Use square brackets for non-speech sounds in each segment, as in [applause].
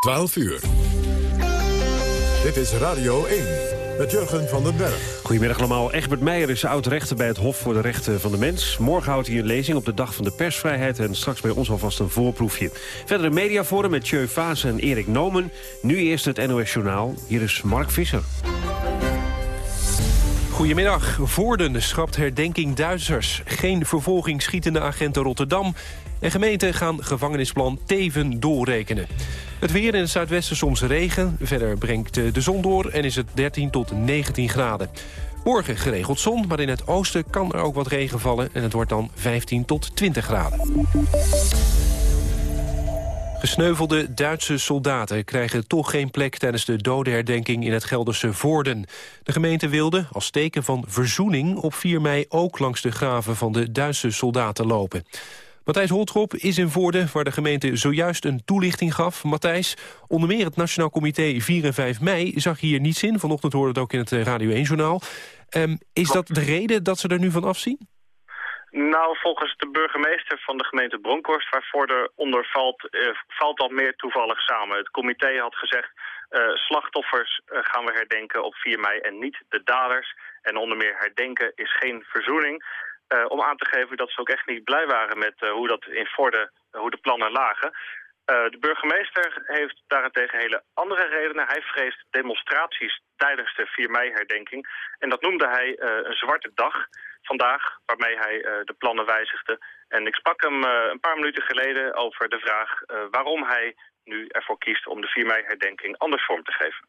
12 uur. Dit is Radio 1 met Jurgen van den Berg. Goedemiddag allemaal. Egbert Meijer is oud-rechter bij het Hof voor de Rechten van de Mens. Morgen houdt hij een lezing op de Dag van de Persvrijheid... en straks bij ons alvast een voorproefje. Verder een mediaforum met Tjeu Vaas en Erik Nomen. Nu eerst het NOS Journaal. Hier is Mark Visser. Goedemiddag. Voorden schrapt herdenking Duitsers. Geen vervolging schietende agenten Rotterdam. En gemeenten gaan gevangenisplan Teven doorrekenen. Het weer in het zuidwesten soms regen. Verder brengt de zon door en is het 13 tot 19 graden. Morgen geregeld zon, maar in het oosten kan er ook wat regen vallen... en het wordt dan 15 tot 20 graden. Gesneuvelde Duitse soldaten krijgen toch geen plek tijdens de dodenherdenking in het Gelderse Voorden. De gemeente wilde, als teken van verzoening, op 4 mei ook langs de graven van de Duitse soldaten lopen. Matthijs Holtrop is in Voorden, waar de gemeente zojuist een toelichting gaf. Matthijs, onder meer het Nationaal Comité 4 en 5 mei zag hier niets in. Vanochtend hoorde het ook in het eh, Radio 1-journaal. Um, is dat de reden dat ze er nu van afzien? Nou, volgens de burgemeester van de gemeente Bronkhorst, waarvoor er onder valt, uh, valt dat meer toevallig samen. Het comité had gezegd, uh, slachtoffers gaan we herdenken op 4 mei en niet de daders. En onder meer herdenken is geen verzoening. Uh, om aan te geven dat ze ook echt niet blij waren met uh, hoe dat in Vorden, uh, hoe de plannen lagen. de burgemeester heeft daarentegen hele andere redenen. Hij vreest demonstraties tijdens de 4 mei-herdenking. En dat noemde hij een zwarte dag vandaag, waarmee hij de plannen wijzigde. En ik sprak hem een paar minuten geleden over de vraag waarom hij nu ervoor kiest om de 4 mei-herdenking anders vorm te geven.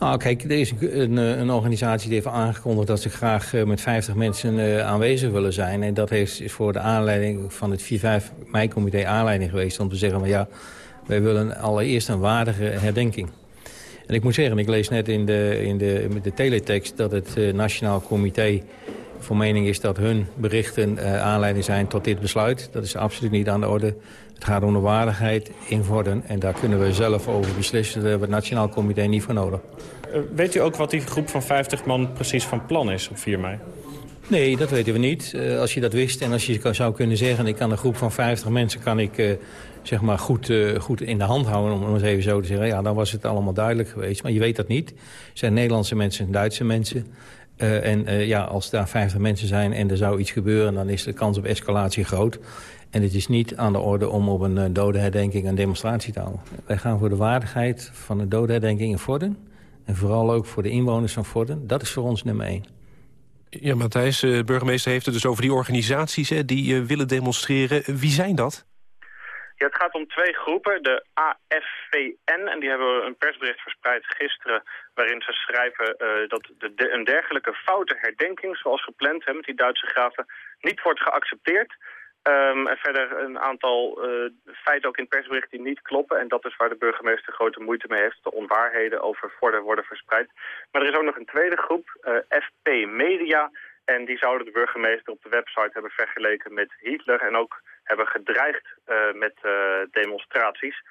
Nou, kijk, er is een, een, organisatie die heeft aangekondigd... dat ze graag uh, met 50 mensen uh, aanwezig willen zijn. En dat heeft, is voor de aanleiding van het 4-5 mei-comité aanleiding geweest... om te zeggen, van ja, wij willen allereerst een waardige herdenking. En ik moet zeggen, ik lees net in de, in de, de teletext... dat het Nationaal Comité voor mening is dat hun berichten aanleiding zijn tot dit besluit. Dat is absoluut niet aan de orde. Het gaat om de waardigheid in Vorden en daar kunnen we zelf over beslissen. Daar hebben we het Nationaal Comité niet voor nodig. Uh, weet u ook wat die groep van 50 man precies van plan is op 4 mei? Nee, dat weten we niet. Uh, als je dat wist en als je zou kunnen zeggen... ik kan een groep van 50 mensen kan ik, uh, zeg maar goed, goed in de hand houden... om het even zo te zeggen, ja, dan was het allemaal duidelijk geweest. Maar je weet dat niet. Het zijn Nederlandse mensen en Duitse mensen. En ja, als daar 50 mensen zijn en er zou iets gebeuren... dan is de kans op escalatie groot. En het is niet aan de orde om op een uh, dodenherdenking een demonstratie te houden. Wij gaan voor de waardigheid van de dodenherdenking in Vorden. En vooral ook voor de inwoners van Vorden. Dat is voor ons nummer één. Ja, Matthijs, de burgemeester heeft het dus over die organisaties hè, die willen demonstreren. Wie zijn dat? Het gaat om twee groepen. De AFVN, en die hebben een persbericht verspreid gisteren... waarin ze schrijven uh, dat de, een dergelijke foute herdenking, zoals gepland hè, met die Duitse graven... niet wordt geaccepteerd... Um, en verder een aantal uh, feiten ook in persbericht die niet kloppen. En dat is waar de burgemeester grote moeite mee heeft. De onwaarheden over Vorden worden verspreid. Maar er is ook nog een tweede groep, eh, FP Media. En die zouden de burgemeester op de website hebben vergeleken met Hitler. En ook hebben gedreigd uh, met demonstraties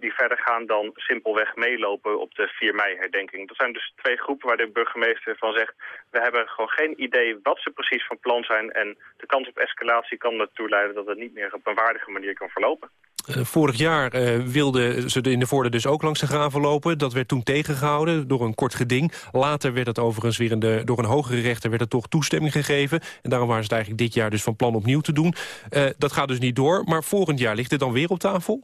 die verder gaan dan simpelweg meelopen op de 4 mei-herdenking. Dat zijn dus twee groepen waar de burgemeester van zegt... we hebben gewoon geen idee wat ze precies van plan zijn... en de kans op escalatie kan ertoe leiden dat het niet meer op een waardige manier kan verlopen. Uh, vorig jaar uh, wilden ze in de Voorde dus ook langs de graven lopen. Dat werd toen tegengehouden door een kort geding. Later werd het overigens weer door een hogere rechter werd er toch toestemming gegeven. En daarom waren ze het eigenlijk dit jaar dus van plan opnieuw te doen. Uh, dat gaat dus niet door, maar volgend jaar ligt het dan weer op tafel?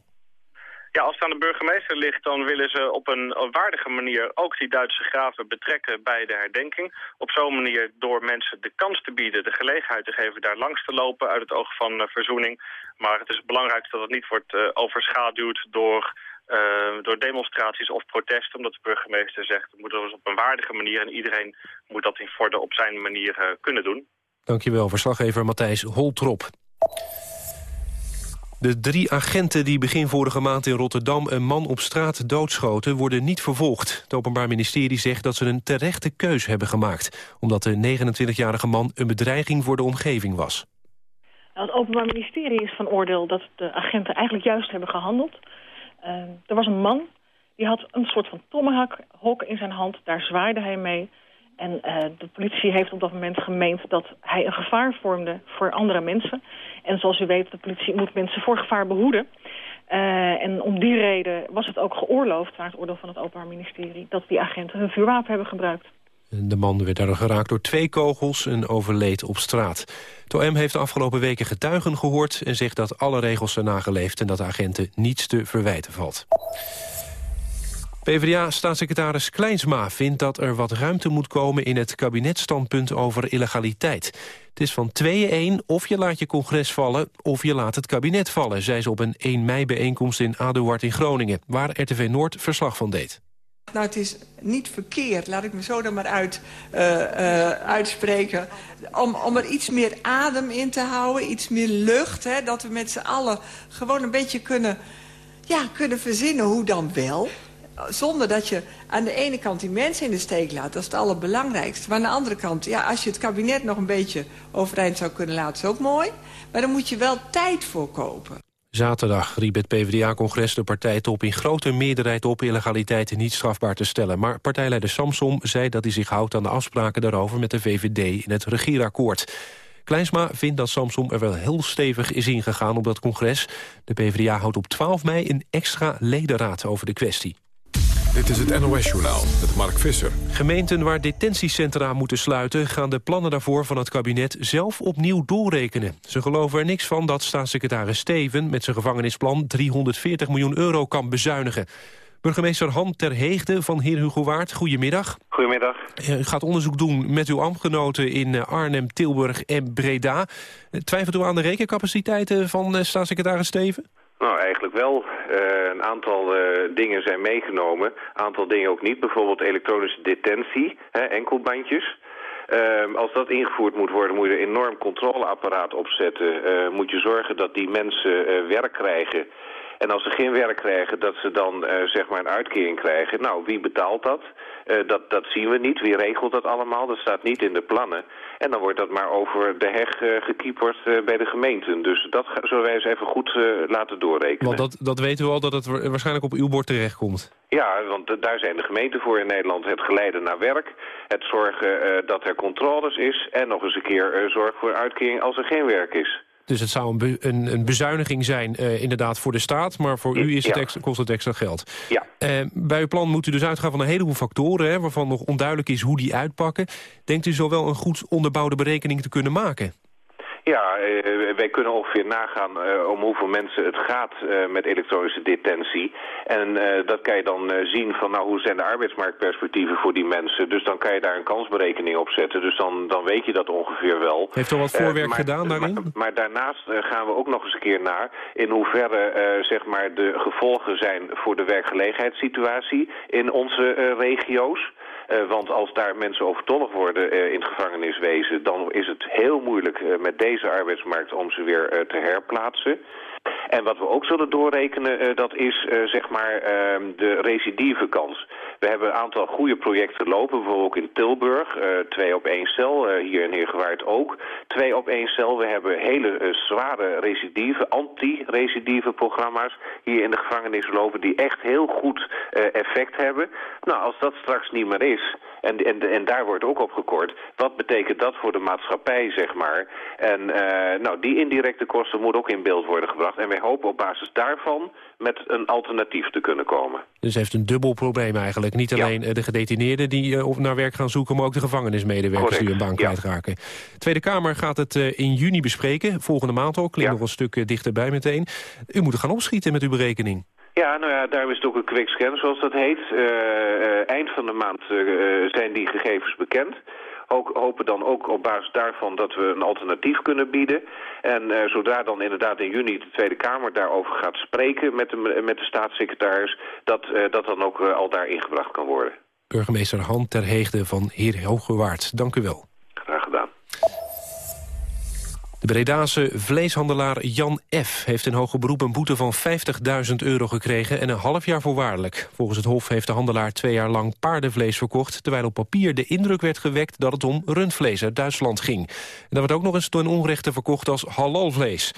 Ja, als het aan de burgemeester ligt, dan willen ze op een waardige manier ook die Duitse graven betrekken bij de herdenking. Op zo'n manier door mensen de kans te bieden, de gelegenheid te geven daar langs te lopen uit het oog van uh, verzoening. Maar het is belangrijk dat het niet wordt uh, overschaduwd door, uh, door demonstraties of protesten. Omdat de burgemeester zegt, het moet dus op een waardige manier en iedereen moet dat in Vorden op zijn manier kunnen doen. Dankjewel, verslaggever Matthijs Holtrop. De drie agenten die begin vorige maand in Rotterdam een man op straat doodschoten worden niet vervolgd. Het Openbaar Ministerie zegt dat ze een terechte keus hebben gemaakt. Omdat de 29-jarige man een bedreiging voor de omgeving was. Nou, het Openbaar Ministerie is van oordeel dat de agenten eigenlijk juist hebben gehandeld. Uh, er was een man die had een soort van tomahawk in zijn hand. Daar zwaaide hij mee. En uh, de politie heeft op dat moment gemeend dat hij een gevaar vormde voor andere mensen. En zoals u weet, de politie moet mensen voor gevaar behoeden. Uh, en om die reden was het ook geoorloofd, naar het oordeel van het Openbaar Ministerie... dat die agenten hun vuurwapen hebben gebruikt. De man werd daardoor geraakt door twee kogels en overleed op straat. Het OM heeft de afgelopen weken getuigen gehoord... en zegt dat alle regels zijn nageleefd en dat de agenten niets te verwijten valt. PvdA-staatssecretaris Kleinsma vindt dat er wat ruimte moet komen... in het kabinetstandpunt over illegaliteit. Het is van tweeën één, of je laat je congres vallen... of je laat het kabinet vallen, zei ze op een 1 mei-bijeenkomst in Aduard in Groningen... waar RTV Noord verslag van deed. Nou, het is niet verkeerd, laat ik me zo dan maar uit, uh, uh, uitspreken... Om, om er iets meer adem in te houden, iets meer lucht... Hè, dat we met z'n allen gewoon een beetje kunnen, ja, kunnen verzinnen hoe dan wel zonder dat je aan de ene kant die mensen in de steek laat. Dat is het allerbelangrijkste. Maar aan de andere kant, ja, als je het kabinet nog een beetje overeind zou kunnen laten... is ook mooi. Maar dan moet je wel tijd voor kopen. Zaterdag riep het PvdA-congres de partijtop in grote meerderheid op illegaliteit niet strafbaar te stellen. Maar partijleider Samsom zei dat hij zich houdt aan de afspraken daarover met de VVD in het regierakkoord. Kleinsma vindt dat Samsom er wel heel stevig is ingegaan op dat congres. De PvdA houdt op 12 mei een extra ledenraad over de kwestie. Dit is het NOS-journaal met Mark Visser. Gemeenten waar detentiecentra moeten sluiten... gaan de plannen daarvoor van het kabinet zelf opnieuw doorrekenen. Ze geloven er niks van dat staatssecretaris Steven... met zijn gevangenisplan 340 miljoen euro kan bezuinigen. Burgemeester Han ter Heegde van Heer Hugo Waard, goedemiddag. Goedemiddag. U gaat onderzoek doen met uw ambtgenoten in eh, Arnhem, Tilburg en Breda. Eh, twijfelt u aan de rekencapaciteiten van eh, staatssecretaris Steven? Nou, eigenlijk wel. Uh, een aantal uh, dingen zijn meegenomen, een aantal dingen ook niet. Bijvoorbeeld elektronische detentie, hè, enkelbandjes. Uh, als dat ingevoerd moet worden, moet je een enorm controleapparaat opzetten. Uh, moet je zorgen dat die mensen werk krijgen. En als ze geen werk krijgen, dat ze dan zeg maar een uitkering krijgen. Nou, wie betaalt dat? dat? Dat zien we niet. Wie regelt dat allemaal? Dat staat niet in de plannen. En dan wordt dat maar over de heg uh, gekieperd uh, bij de gemeenten. Dus dat zullen wij eens even goed uh, laten doorrekenen. Want dat, dat weten we al dat het waarschijnlijk op uw bord terechtkomt. Ja, want daar zijn de gemeenten voor in Nederland. Het geleiden naar werk, het zorgen dat er controles is... en nog eens een keer zorg voor uitkering als er geen werk is. Dus het zou een, een, een bezuiniging zijn uh, inderdaad voor de staat... maar voor u is het extra, kost het extra geld. Ja. Uh, bij uw plan moet u dus uitgaan van een heleboel factoren... Hè, waarvan nog onduidelijk is hoe die uitpakken. Denkt u zo wel een goed onderbouwde berekening te kunnen maken? Ja, uh, wij kunnen ongeveer nagaan uh, om hoeveel mensen het gaat uh, met elektronische detentie. En dat kan je dan zien van nou, hoe zijn de arbeidsmarktperspectieven voor die mensen. Dus dan kan je daar een kansberekening op zetten. Dus dan, dan weet je dat ongeveer wel. Heeft u wat voorwerk maar, gedaan daarin? Maar, maar daarnaast gaan we ook nog eens een keer naar in hoeverre zeg maar de gevolgen zijn voor de werkgelegenheidssituatie in onze regio's. Uh, want als daar mensen overtollig worden uh, in het gevangeniswezen... dan is het heel moeilijk uh, met deze arbeidsmarkt om ze weer te herplaatsen. En wat we ook zullen doorrekenen, dat is zeg maar ehm, de recidivekans. We hebben een aantal goede projecten lopen, bijvoorbeeld ook in Tilburg. twee op één cel, hier in Heergewaard ook. Twee op één cel. We hebben hele zware recidive, anti-recidive programma's... hier in de gevangenis lopen die echt heel goed effect hebben. Nou, als dat straks niet meer is... En, en, en daar wordt ook op gekort. Wat betekent dat voor de maatschappij, zeg maar? En uh, nou, die indirecte kosten moeten ook in beeld worden gebracht. En wij hopen op basis daarvan met een alternatief te kunnen komen. Dus heeft een dubbel probleem eigenlijk. Niet alleen ja. de gedetineerden die uh, naar werk gaan zoeken... maar ook de gevangenismedewerkers Correct. die hun baan kwijtraken. De Tweede Kamer gaat het uh, in juni bespreken. Volgende maand al. Klinkt nog een stuk dichterbij meteen. U moet gaan opschieten met uw berekening. Ja, nou ja, daar is het ook een quick scan, zoals dat heet. Uh, uh, eind van de maand uh, zijn die gegevens bekend. Hopen dan ook op basis daarvan dat we een alternatief kunnen bieden. En zodra dan inderdaad in juni de Tweede Kamer daarover gaat spreken met de, met de staatssecretaris... dat dat dan ook al daar ingebracht kan worden. Burgemeester Han ter Heegde van Heer Hogewaard, dank u wel. Bredaanse vleeshandelaar Jan F. heeft in hoger beroep een boete van 50.000 euro gekregen en een half jaar voorwaardelijk. Volgens het Hof heeft de handelaar twee jaar lang paardenvlees verkocht, terwijl op papier de indruk werd gewekt dat het om rundvlees uit Duitsland ging. En dat werd ook nog eens ten onrechte verkocht als halalvlees.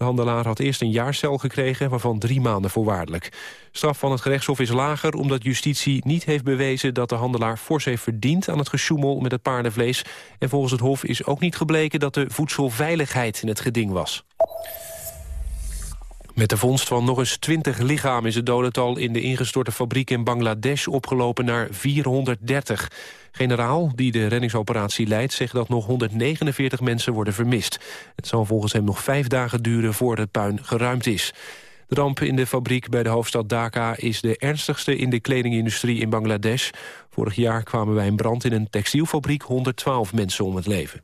De handelaar had eerst een jaarcel gekregen, waarvan drie maanden voorwaardelijk. Straf van het gerechtshof is lager omdat justitie niet heeft bewezen... dat de handelaar fors heeft verdiend aan het gesjoemel met het paardenvlees. En volgens het hof is ook niet gebleken dat de voedselveiligheid in het geding was. Met de vondst van nog eens 20 lichamen is het dodental in de ingestorte fabriek in Bangladesh opgelopen naar 430. Generaal, die de reddingsoperatie leidt, zegt dat nog 149 mensen worden vermist. Het zal volgens hem nog vijf dagen duren voor het puin geruimd is. De ramp in de fabriek bij de hoofdstad Dhaka is de ernstigste in de kledingindustrie in Bangladesh. Vorig jaar kwamen bij een brand in een textielfabriek 112 mensen om het leven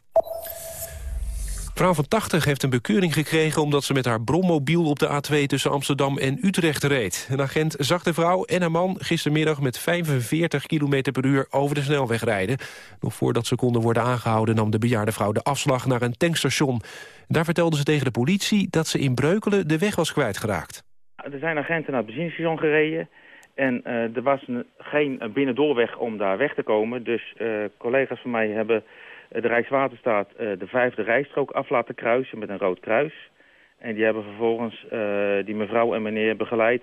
vrouw van 80 heeft een bekeuring gekregen... omdat ze met haar brommobiel op de A2 tussen Amsterdam en Utrecht reed. Een agent zag de vrouw en haar man gistermiddag met 45 km per uur over de snelweg rijden. Nog voordat ze konden worden aangehouden nam de bejaarde vrouw de afslag naar een tankstation. Daar vertelde ze tegen de politie dat ze in Breukelen de weg was kwijtgeraakt. Er zijn agenten naar het benzinestation gereden... En uh, er was geen binnendoorweg om daar weg te komen. Dus uh, collega's van mij hebben eh, de Rijkswaterstaat uh, de vijfde rijstrook af laten kruisen met een rood kruis. En die hebben vervolgens uh, die mevrouw en meneer begeleid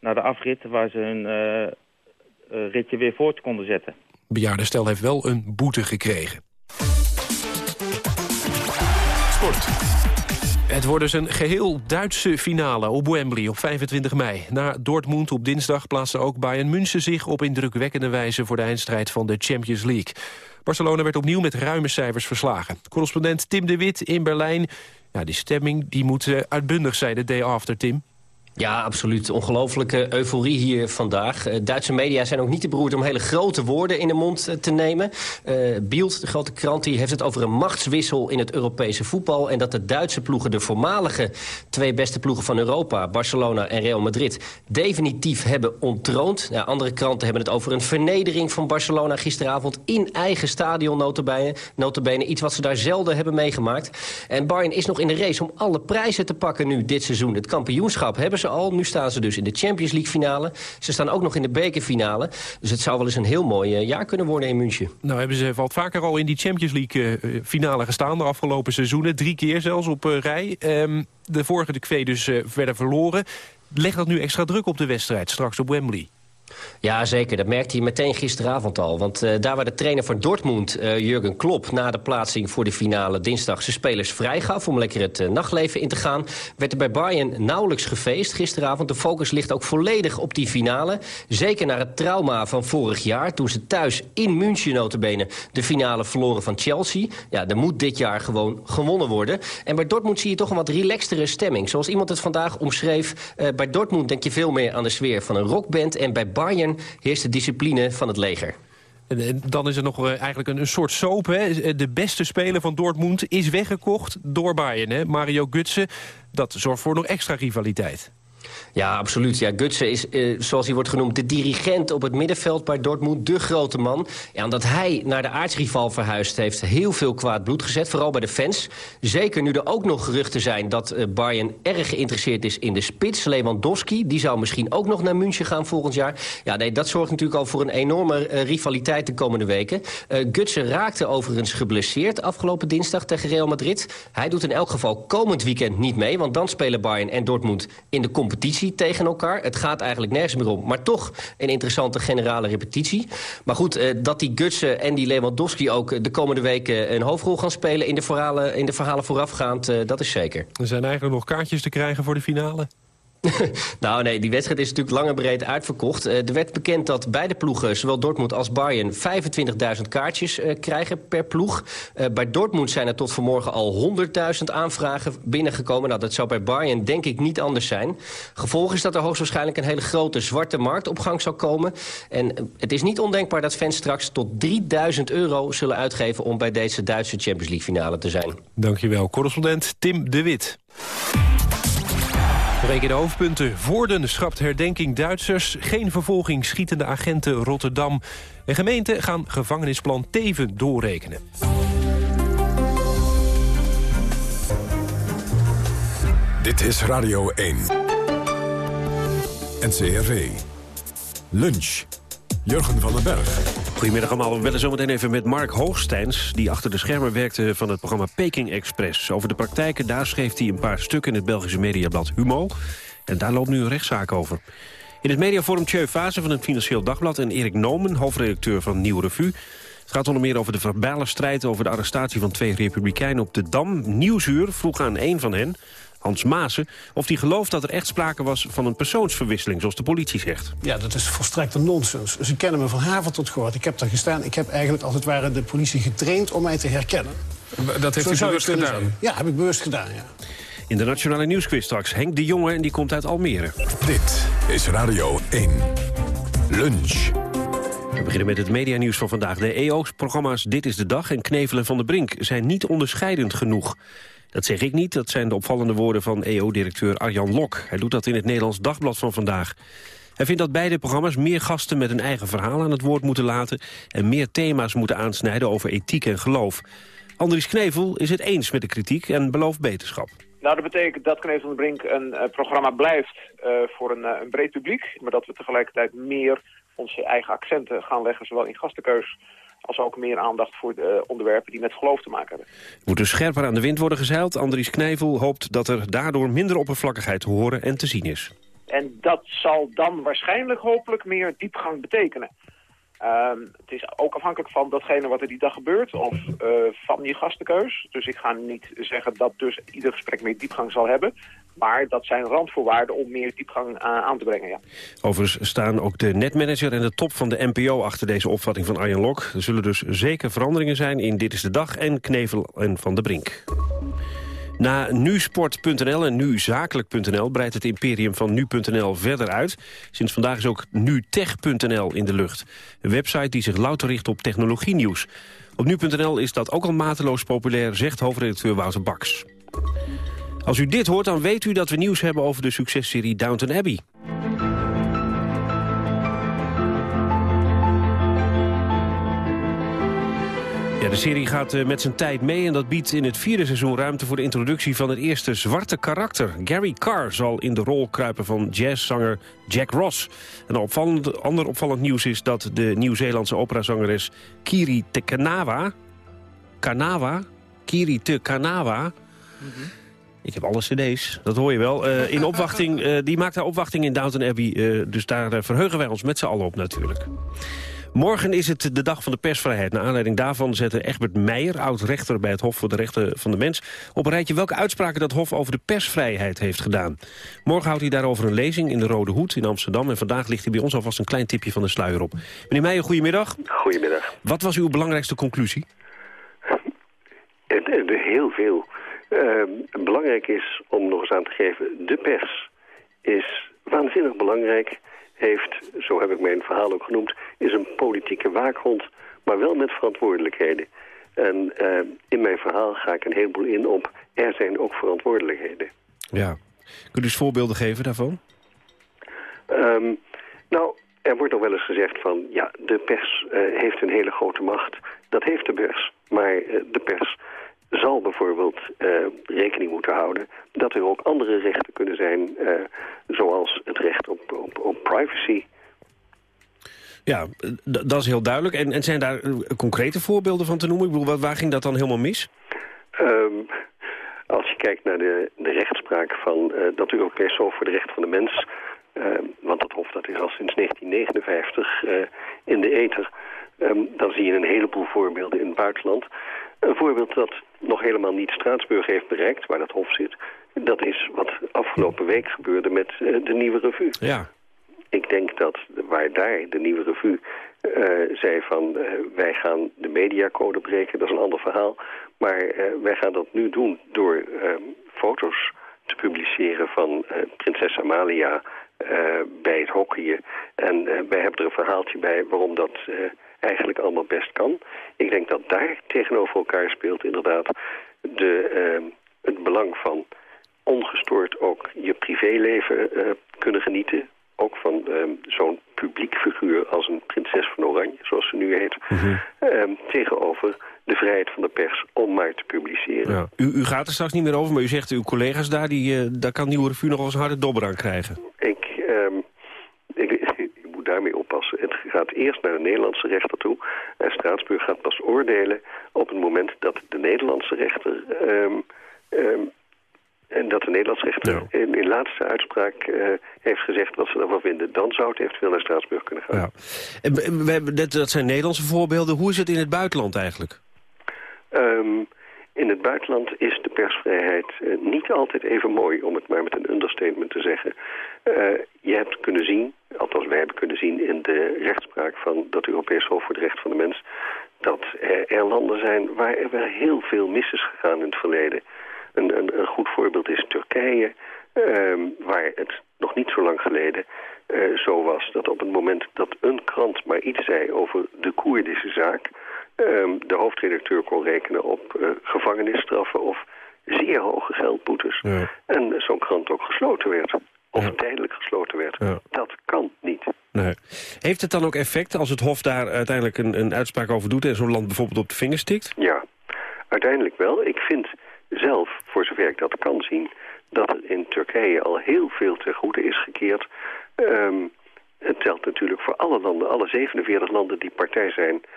naar de afrit... waar ze hun ritje weer voort konden zetten. Bejaarde stel heeft wel een boete gekregen. Sport. Het wordt dus een geheel Duitse finale op Wembley op 25 mei. Na Dortmund op dinsdag plaatste ook Bayern München zich op indrukwekkende wijze voor de eindstrijd van de Champions League. Barcelona werd opnieuw met ruime cijfers verslagen. Correspondent Tim de Wit in Berlijn. Ja, die stemming die moet uh, uitbundig zijn de day after, Tim. Ja, absoluut. Ongelofelijke euforie hier vandaag. Uh, Duitse media zijn ook niet te beroerd om hele grote woorden in de mond uh, te nemen. Uh, Bild, de grote krant, die heeft het over een machtswissel in het Europese voetbal... en dat de Duitse ploegen de voormalige twee beste ploegen van Europa... Barcelona en Real Madrid, definitief hebben ontroond. Andere kranten hebben het over een vernedering van Barcelona gisteravond... in eigen stadion, notabene, notabene. Iets wat ze daar zelden hebben meegemaakt. En Bayern is nog in de race om alle prijzen te pakken nu dit seizoen. Het kampioenschap hebben ze al. Nu staan ze dus in de Champions League finale. Ze staan ook nog in de bekerfinale. Dus het zou wel eens een heel mooi eh, jaar kunnen worden in München. Nou hebben ze valt vaker al in die Champions League uh, finale gestaan... de afgelopen seizoenen. Drie keer zelfs op rij. Um, de vorige de twee dus werden verloren. Legt dat nu extra druk op de wedstrijd straks op Wembley? Ja, zeker. Dat merkte hij meteen gisteravond al. Want uh, daar waar de trainer van Dortmund, uh, Jurgen Klopp... na de plaatsing voor de finale dinsdag zijn spelers vrijgaf... om lekker het uh, nachtleven in te gaan... werd er bij Bayern nauwelijks gefeest gisteravond. De focus ligt ook volledig op die finale. Zeker naar het trauma van vorig jaar... toen ze thuis in München notabene de finale verloren van Chelsea. Ja, er moet dit jaar gewoon gewonnen worden. En bij Dortmund zie je toch een wat relaxtere stemming. Zoals iemand het vandaag omschreef... bij Dortmund denk je veel meer aan de sfeer van een rockband... en bij Bayern heerst de discipline van het leger. En dan is er nog eh, eigenlijk een, soort soap. Hè? De beste speler van Dortmund is weggekocht door Bayern. Hè? Mario Gutsen, dat zorgt voor nog extra rivaliteit. Ja, absoluut. Ja, Gutsen is, eh, zoals hij wordt genoemd, de dirigent op het middenveld bij Dortmund. De grote man. Ja, omdat hij naar de aartsrival verhuisd heeft heel veel kwaad bloed gezet. Vooral bij de fans. Zeker nu er ook nog geruchten zijn dat uh, Bayern erg geïnteresseerd is in de spits. Lewandowski, die zou misschien ook nog naar München gaan volgend jaar. Ja, nee, dat zorgt natuurlijk al voor een enorme uh, rivaliteit de komende weken. Gutsen raakte overigens geblesseerd afgelopen dinsdag tegen Real Madrid. Hij doet in elk geval komend weekend niet mee. Want dan spelen Bayern en Dortmund in de competitie tegen elkaar. Het gaat eigenlijk nergens meer om. Maar toch een interessante generale repetitie. Maar goed, eh, dat die Gutsen en die Lewandowski ook de komende weken een hoofdrol gaan spelen... in de verhalen, in de verhalen voorafgaand, eh, dat is zeker. Er zijn eigenlijk nog kaartjes te krijgen voor de finale. [laughs] nou nee, die wedstrijd is natuurlijk lang en breed uitverkocht. Uh, er werd bekend dat beide ploegen, zowel Dortmund als Bayern... 25.000 kaartjes uh, krijgen per ploeg. Uh, bij Dortmund zijn er tot vanmorgen al 100.000 aanvragen binnengekomen. Nou, dat zou bij Bayern denk ik niet anders zijn. Gevolg is dat er hoogstwaarschijnlijk een hele grote zwarte markt zou komen. En het is niet ondenkbaar dat fans straks tot 3000 euro zullen uitgeven... om bij deze Duitse Champions League finale te zijn. Dankjewel, correspondent Tim de Wit. Breken de hoofdpunten. Voorden schrapt herdenking Duitsers. Geen vervolging schietende agenten Rotterdam. En gemeenten gaan gevangenisplan Teven doorrekenen. Dit is Radio 1. NCRV. Lunch. Jurgen van den Berg. Goedemiddag allemaal. We bellen zometeen even met Mark Hoogsteins... die achter de schermen werkte van het programma Peking Express. Over de praktijken, daar schreef hij een paar stukken... in het Belgische mediablad Humo. En daar loopt nu een rechtszaak over. In het mediaforum Tjeu Fase van het Financieel Dagblad... en Erik Nomen, hoofdredacteur van Nieuw Revue. Het gaat onder meer over de verbale strijd over de arrestatie van twee republikeinen op de Dam. Nieuwsuur vroeg aan een van hen Hans Maassen... of hij gelooft dat er echt sprake was van een persoonsverwisseling, zoals de politie zegt. Ja, dat is volstrekte nonsens. Ze kennen me van haven tot gehoord. Ik heb daar gestaan. Ik heb eigenlijk als het ware de politie getraind om mij te herkennen. Dat heeft Zo u bewust gedaan? zeggen. Ja, heb ik bewust gedaan, ja. In de Nationale Nieuwsquiz straks Henk de Jonge en die komt uit Almere. Dit is Radio 1. Lunch. We beginnen met het medianieuws van vandaag. De EO's-programma's Dit is de Dag en Knevelen van de Brink zijn niet onderscheidend genoeg. Dat zeg ik niet, dat zijn de opvallende woorden van EO-directeur Arjan Lok. Hij doet dat in het Nederlands Dagblad van vandaag. Hij vindt dat beide programma's meer gasten met een eigen verhaal aan het woord moeten laten... en meer thema's moeten aansnijden over ethiek en geloof. Andries Knevel is het eens met de kritiek en belooft beterschap. Nou, dat betekent dat Knees van den Brink een eh, programma blijft eh, voor een, eh, een breed publiek. Maar dat we tegelijkertijd meer onze eigen accenten gaan leggen, zowel in gastenkeus als ook meer aandacht voor de onderwerpen die met geloof te maken hebben. Moet dus scherper aan de wind worden gezeild. Andries Knevel hoopt dat er daardoor minder oppervlakkigheid te horen en te zien is. En dat zal dan waarschijnlijk hopelijk meer diepgang betekenen. Ehm, het is ook afhankelijk van datgene wat er die dag gebeurt of eh, van die gastenkeus. Dus ik ga niet zeggen dat dus ieder gesprek meer diepgang zal hebben. Maar dat zijn randvoorwaarden om meer diepgang eh, aan te brengen, ja. Overigens staan ook de netmanager en de top van de NPO achter deze opvatting van Arjen Lok. Er zullen dus zeker veranderingen zijn in Dit is de Dag en Knevel en Van de Brink. Na nusport.nl en nuzakelijk.nl breidt het imperium van nu.nl verder uit. Sinds vandaag is ook nutech.nl in de lucht. Een website die zich louter richt op technologienieuws. Op nu.nl is dat ook al mateloos populair, zegt hoofdredacteur Wouter Baks. Als u dit hoort, dan weet u dat we nieuws hebben over de successerie Downton Abbey. De serie gaat eh, met zijn tijd mee en dat biedt in het vierde seizoen ruimte voor de introductie van het eerste zwarte karakter. Gary Carr zal in de rol kruipen van jazzzanger Jack Ross. En opvallend, ander opvallend nieuws is dat de Nieuw-Zeelandse operazangeres Kiri Te Kanawa... Kanawa? Kiri Te Kanawa... Ik heb alle cd's, dat hoor je wel. Eh, in opwachting, eh, die maakt haar opwachting in Downton Abbey. dus daar verheugen wij ons met z'n allen op natuurlijk. Morgen is het de dag van de persvrijheid. Naar aanleiding daarvan zette Egbert Meijer, oud-rechter bij het Hof voor de Rechten van de Mens, op een rijtje welke uitspraken dat Hof over de persvrijheid heeft gedaan. Morgen houdt hij daarover een lezing in de Rode Hoed in Amsterdam. En vandaag ligt hij bij ons alvast een klein tipje van de sluier op. Meneer Meijer, goedemiddag. Goedemiddag. Wat was uw belangrijkste conclusie? Heel veel. Ehm, belangrijk is om nog eens aan te geven, de pers is waanzinnig belangrijk. Heeft, zo heb ik mijn verhaal ook genoemd, is een politieke waakhond, maar wel met verantwoordelijkheden. En ehm, in mijn verhaal ga ik een heleboel in op, er zijn ook verantwoordelijkheden. Ja. Kunt u eens voorbeelden geven daarvan? Ehm, nou, er wordt nog wel eens gezegd van, ja, de pers eh, heeft een hele grote macht. Dat heeft de pers. Maar eh, de pers zal bijvoorbeeld eh, rekening moeten houden dat er ook andere rechten kunnen zijn, eh, zoals het recht op, op, op privacy. Ja, dat is heel duidelijk. En, en zijn daar eh, concrete voorbeelden van te noemen? Ik bedoel, waar, ging dat dan helemaal mis? Ehm, als je kijkt naar de, de rechtspraak van eh, dat Europees Hof voor de Rechten van de Mens... ehm, want dat hof dat is al sinds 1959 eh, in de ether... ehm, dan zie je een heleboel voorbeelden in het buitenland. Een voorbeeld dat nog helemaal niet Straatsburg heeft bereikt, waar dat hof zit... dat is wat afgelopen week gebeurde met eh, de Nieuwe Revue. Ja. Ik denk dat waar daar de Nieuwe Revue eh, zei van... eh, wij gaan de mediacode breken, dat is een ander verhaal... maar eh, wij gaan dat nu doen door eh, foto's te publiceren van prinses Amalia... bij het hockeyen. En wij hebben er een verhaaltje bij waarom dat eigenlijk allemaal best kan. Ik denk dat daar tegenover elkaar speelt inderdaad de, eh, het belang van ongestoord ook je privéleven eh, kunnen genieten. Ook van ehm, zo'n publiek figuur als een prinses van Oranje, zoals ze nu heet. ehm, tegenover de vrijheid van de pers om maar te publiceren. Ja. U, u gaat er straks niet meer over, maar u zegt uw collega's daar... Die, eh, daar kan Nieuwe Revue nog wel eens een harde dobber aan krijgen. Ik, ehm, ik, daarmee oppassen. Het gaat eerst naar de Nederlandse rechter toe. En Straatsburg gaat pas oordelen op het moment dat de Nederlandse rechter... ehm, ehm, en dat de Nederlandse rechter in de laatste uitspraak eh, heeft gezegd wat ze daarvan vinden. Dan zou het eventueel naar Straatsburg kunnen gaan. Ja. En we- hebben, dat, dat zijn Nederlandse voorbeelden. Hoe is het in het buitenland eigenlijk? Ehm, in het buitenland is de persvrijheid eh, niet altijd even mooi, om het maar met een understatement te zeggen. Uh, je hebt kunnen zien, althans wij hebben kunnen zien in de rechtspraak van dat Europees Hof voor de Recht van de Mens, dat er, er landen zijn waar er wel heel veel mis is gegaan in het verleden. Een, een, een goed voorbeeld is Turkije, uh, waar het nog niet zo lang geleden zo was dat op het moment dat een krant maar iets zei over de Koerdische zaak Ehm, de hoofdredacteur kon rekenen op uh, gevangenisstraffen of zeer hoge geldboetes. En zo'n krant ook gesloten werd. Of tijdelijk gesloten werd. Dat kan niet. Nee. Heeft het dan ook effect als het Hof daar uiteindelijk een, een uitspraak over doet... en zo'n land bijvoorbeeld op de vingers stikt? Ja, uiteindelijk wel. Ik vind zelf, voor zover ik dat kan zien... dat er in Turkije al heel veel ten goede is gekeerd. Um, het telt natuurlijk voor alle landen, alle 47 landen die partij zijn eh,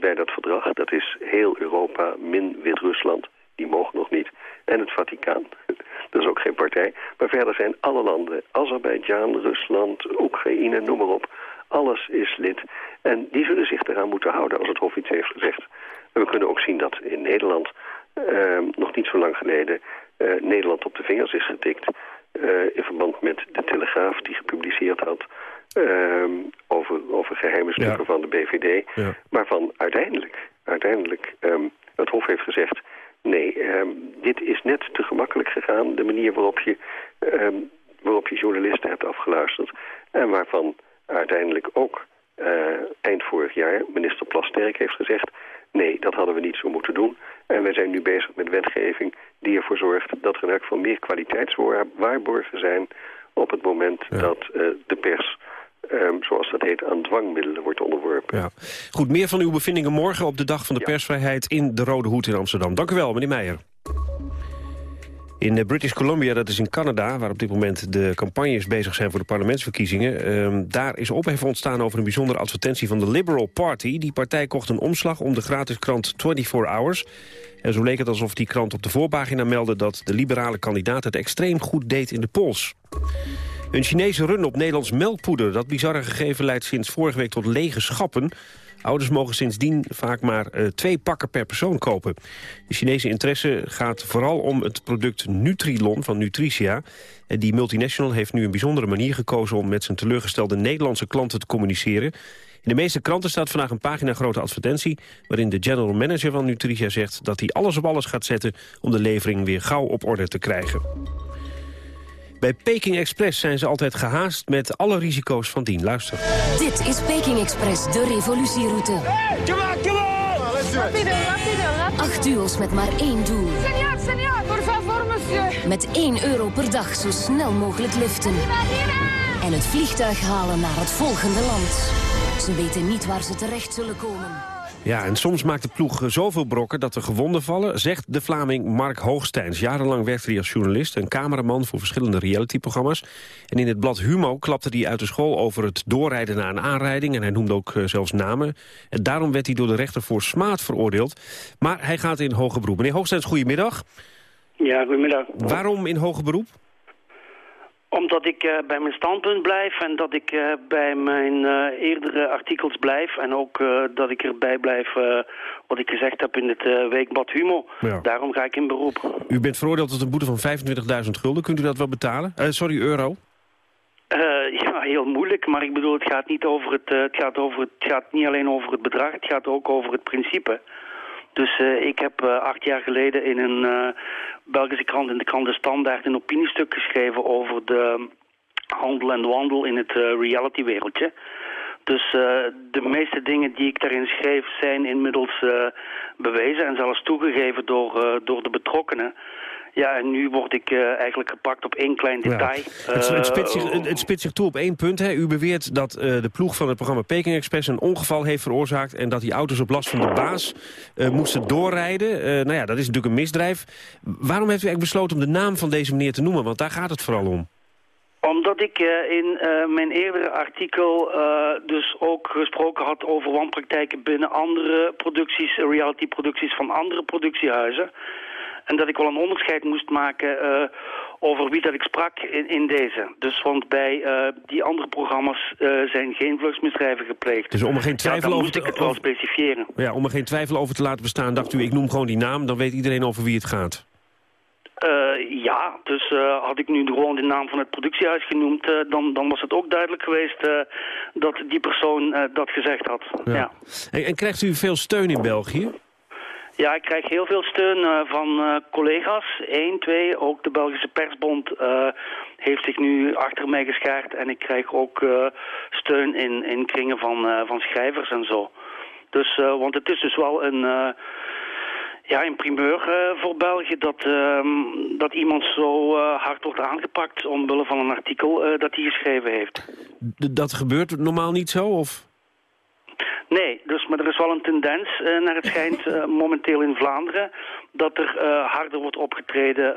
bij dat verdrag. Dat is heel Europa min Wit-Rusland. Die mogen nog niet. En het Vaticaan. [laughs] Dat is ook geen partij. Maar verder zijn alle landen, Azerbeidzjan, Rusland, Oekraïne, noem maar op. Alles is lid. En die zullen zich eraan moeten houden als het Hof iets heeft gezegd. En we kunnen ook zien dat in Nederland uh, nog niet zo lang geleden uh, Nederland op de vingers is getikt. Uh, in verband met de Telegraaf die gepubliceerd had uh, over, over geheime stukken van de BVD. Ja. Waarvan uiteindelijk, uiteindelijk um, het Hof heeft gezegd... nee, um, dit is net te gemakkelijk gegaan. De manier waarop je, waarop je journalisten hebt afgeluisterd. En waarvan uiteindelijk ook uh, eind vorig jaar minister Plasterk heeft gezegd... nee, dat hadden we niet zo moeten doen. En wij zijn nu bezig met wetgeving die ervoor zorgt... dat er in elk geval meer kwaliteitswaarborgen zijn op het moment ja. dat uh, de pers Um, zoals dat heet, aan dwangmiddelen wordt onderworpen. Ja. Goed, meer van uw bevindingen morgen op de Dag van de Persvrijheid... in de Rode Hoed in Amsterdam. Dank u wel, meneer Meijer. In eh, British Columbia, dat is in Canada, waar op dit moment de campagnes bezig zijn voor de parlementsverkiezingen. Um, daar is ophef ontstaan over een bijzondere advertentie van de Liberal Party. Die partij kocht een omslag om de gratis krant 24 Hours. En zo leek het alsof die krant op de voorpagina meldde dat de liberale kandidaat het extreem goed deed in de polls. Een Chinese run op Nederlands melkpoeder. Dat bizarre gegeven leidt sinds vorige week tot lege schappen. Ouders mogen sindsdien vaak maar uh, twee pakken per persoon kopen. De Chinese interesse gaat vooral om het product Nutrilon van Nutricia. En die multinational heeft nu een bijzondere manier gekozen... om met zijn teleurgestelde Nederlandse klanten te communiceren. In de meeste kranten staat vandaag een pagina grote advertentie... waarin de general manager van Nutricia zegt dat hij alles op alles gaat zetten... om de levering weer gauw op orde te krijgen. Bij Peking Express zijn ze altijd gehaast met alle risico's van dien. Luister. Dit is Peking Express, de revolutieroute. Hey, come on, come on! Acht duels met maar één doel. Senor, senor, por favor, monsieur. Met 1 euro per dag zo snel mogelijk liften. En het vliegtuig halen naar het volgende land. Ze weten niet waar ze terecht zullen komen. Ja, en soms maakt de ploeg zoveel brokken dat er gewonden vallen... zegt de Vlaming Mark Hoogsteins. Jarenlang werkte hij als journalist en cameraman voor verschillende realityprogramma's. En in het blad Humo klapte hij uit de school over het doorrijden na een aanrijding... en hij noemde ook eh, zelfs namen. En daarom werd hij door de rechter voor smaad veroordeeld. Maar hij gaat in hoger beroep. Meneer Hoogsteins, goedemiddag. Ja, goedemiddag. Waarom in hoger beroep? Omdat ik uh, bij mijn standpunt blijf en dat ik uh, bij mijn uh, eerdere artikels blijf. En ook dat ik erbij blijf wat ik gezegd heb in het weekblad Humo. Ja. Daarom ga ik in beroep. U bent veroordeeld tot een boete van 25.000 gulden. Kunt u dat wel betalen? sorry, euro? ja, heel moeilijk. Maar ik bedoel, het gaat, niet over het, het, gaat over het, het gaat niet alleen over het bedrag. Het gaat ook over het principe. Dus uh, ik heb uh, acht jaar geleden in een uh, Belgische krant, in de krant De Standaard, een opiniestuk geschreven over de handel en wandel in het reality-wereldje. Dus de meeste dingen die ik daarin schreef zijn inmiddels bewezen en zelfs toegegeven door, door de betrokkenen. Ja, en nu word ik uh, eigenlijk gepakt op één klein detail. Ja. Het, het, spitst zich, het, het spitst zich toe op één punt. Hè. U beweert dat uh, de ploeg van het programma Peking Express een ongeval heeft veroorzaakt... en dat die auto's op last van de baas uh, moesten doorrijden. nou ja, dat is natuurlijk een misdrijf. Waarom heeft u eigenlijk besloten om de naam van deze meneer te noemen? Want daar gaat het vooral om. Omdat ik in mijn eerdere artikel dus ook gesproken had over wanpraktijken binnen andere producties, reality producties van andere productiehuizen. En dat ik wel een onderscheid moest maken uh, over wie dat ik sprak in, in deze. Dus want bij uh, die andere programma's uh, zijn geen vluchtsmisdrijven gepleegd. Dus om er geen twijfel ja, over moet ik het wel specifiëren. Ja, om er geen twijfel over te laten bestaan, dacht u, ik noem gewoon die naam, dan weet iedereen over wie het gaat. Uh, ja, dus uh, had ik nu gewoon de naam van het productiehuis genoemd... Uh, dan, dan was het ook duidelijk geweest dat die persoon dat gezegd had. Ja. ja. En, en, krijgt u veel steun in België? Ja, ik krijg heel veel steun van collega's. Eén, twee, ook de Belgische persbond heeft zich nu achter mij geschaard. En ik krijg ook steun in, in kringen van, van schrijvers en zo. Dus, want het is dus wel een ja, een primeur voor België dat, uh, dat iemand zo hard wordt aangepakt omwille van een artikel dat hij geschreven heeft. Dat gebeurt normaal niet zo, of? Nee, dus, maar er is wel een tendens, naar het schijnt, [laughs] momenteel in Vlaanderen... dat er harder wordt opgetreden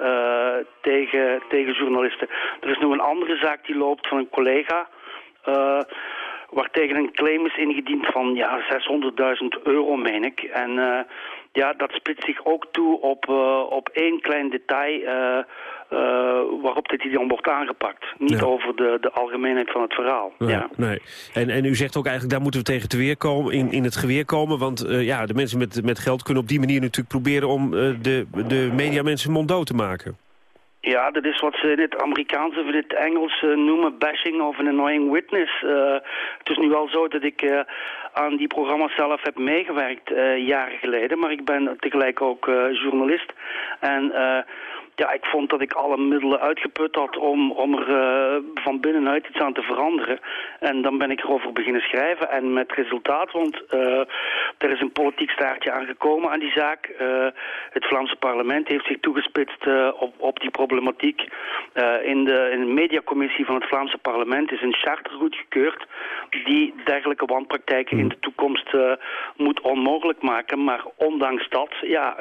tegen, tegen journalisten. Er is nu een andere zaak die loopt van een collega waar tegen een claim is ingediend van ja, 600.000 euro, meen ik. En uh, ja, dat spitst zich ook toe op, uh, op één klein detail uh, waarop dit dan wordt aangepakt. Niet ja. over de, de algemeenheid van het verhaal. Nee, ja. nee. En, en u zegt ook eigenlijk, daar moeten we tegen te weer komen, in, in het geweer komen. Want ja, de mensen met, met geld kunnen op die manier natuurlijk proberen om de, de mediamensen monddood te maken. Ja, dat is wat ze in het Amerikaans of het Engels uh, noemen bashing of an annoying witness. Uh, het is nu wel zo dat ik uh, aan die programma's zelf heb meegewerkt jaren geleden, maar ik ben tegelijk ook journalist. En ja, ik vond dat ik alle middelen uitgeput had om, om er uh, van binnenuit iets aan te veranderen. En dan ben ik erover beginnen schrijven. En met resultaat, want uh, er is een politiek staartje aangekomen aan die zaak. Uh, het Vlaamse parlement heeft zich toegespitst op, op die problematiek. in, de, in de mediacommissie van het Vlaamse parlement is een charter goedgekeurd... die dergelijke wanpraktijken in de toekomst moet onmogelijk maken. Maar ondanks dat, ja,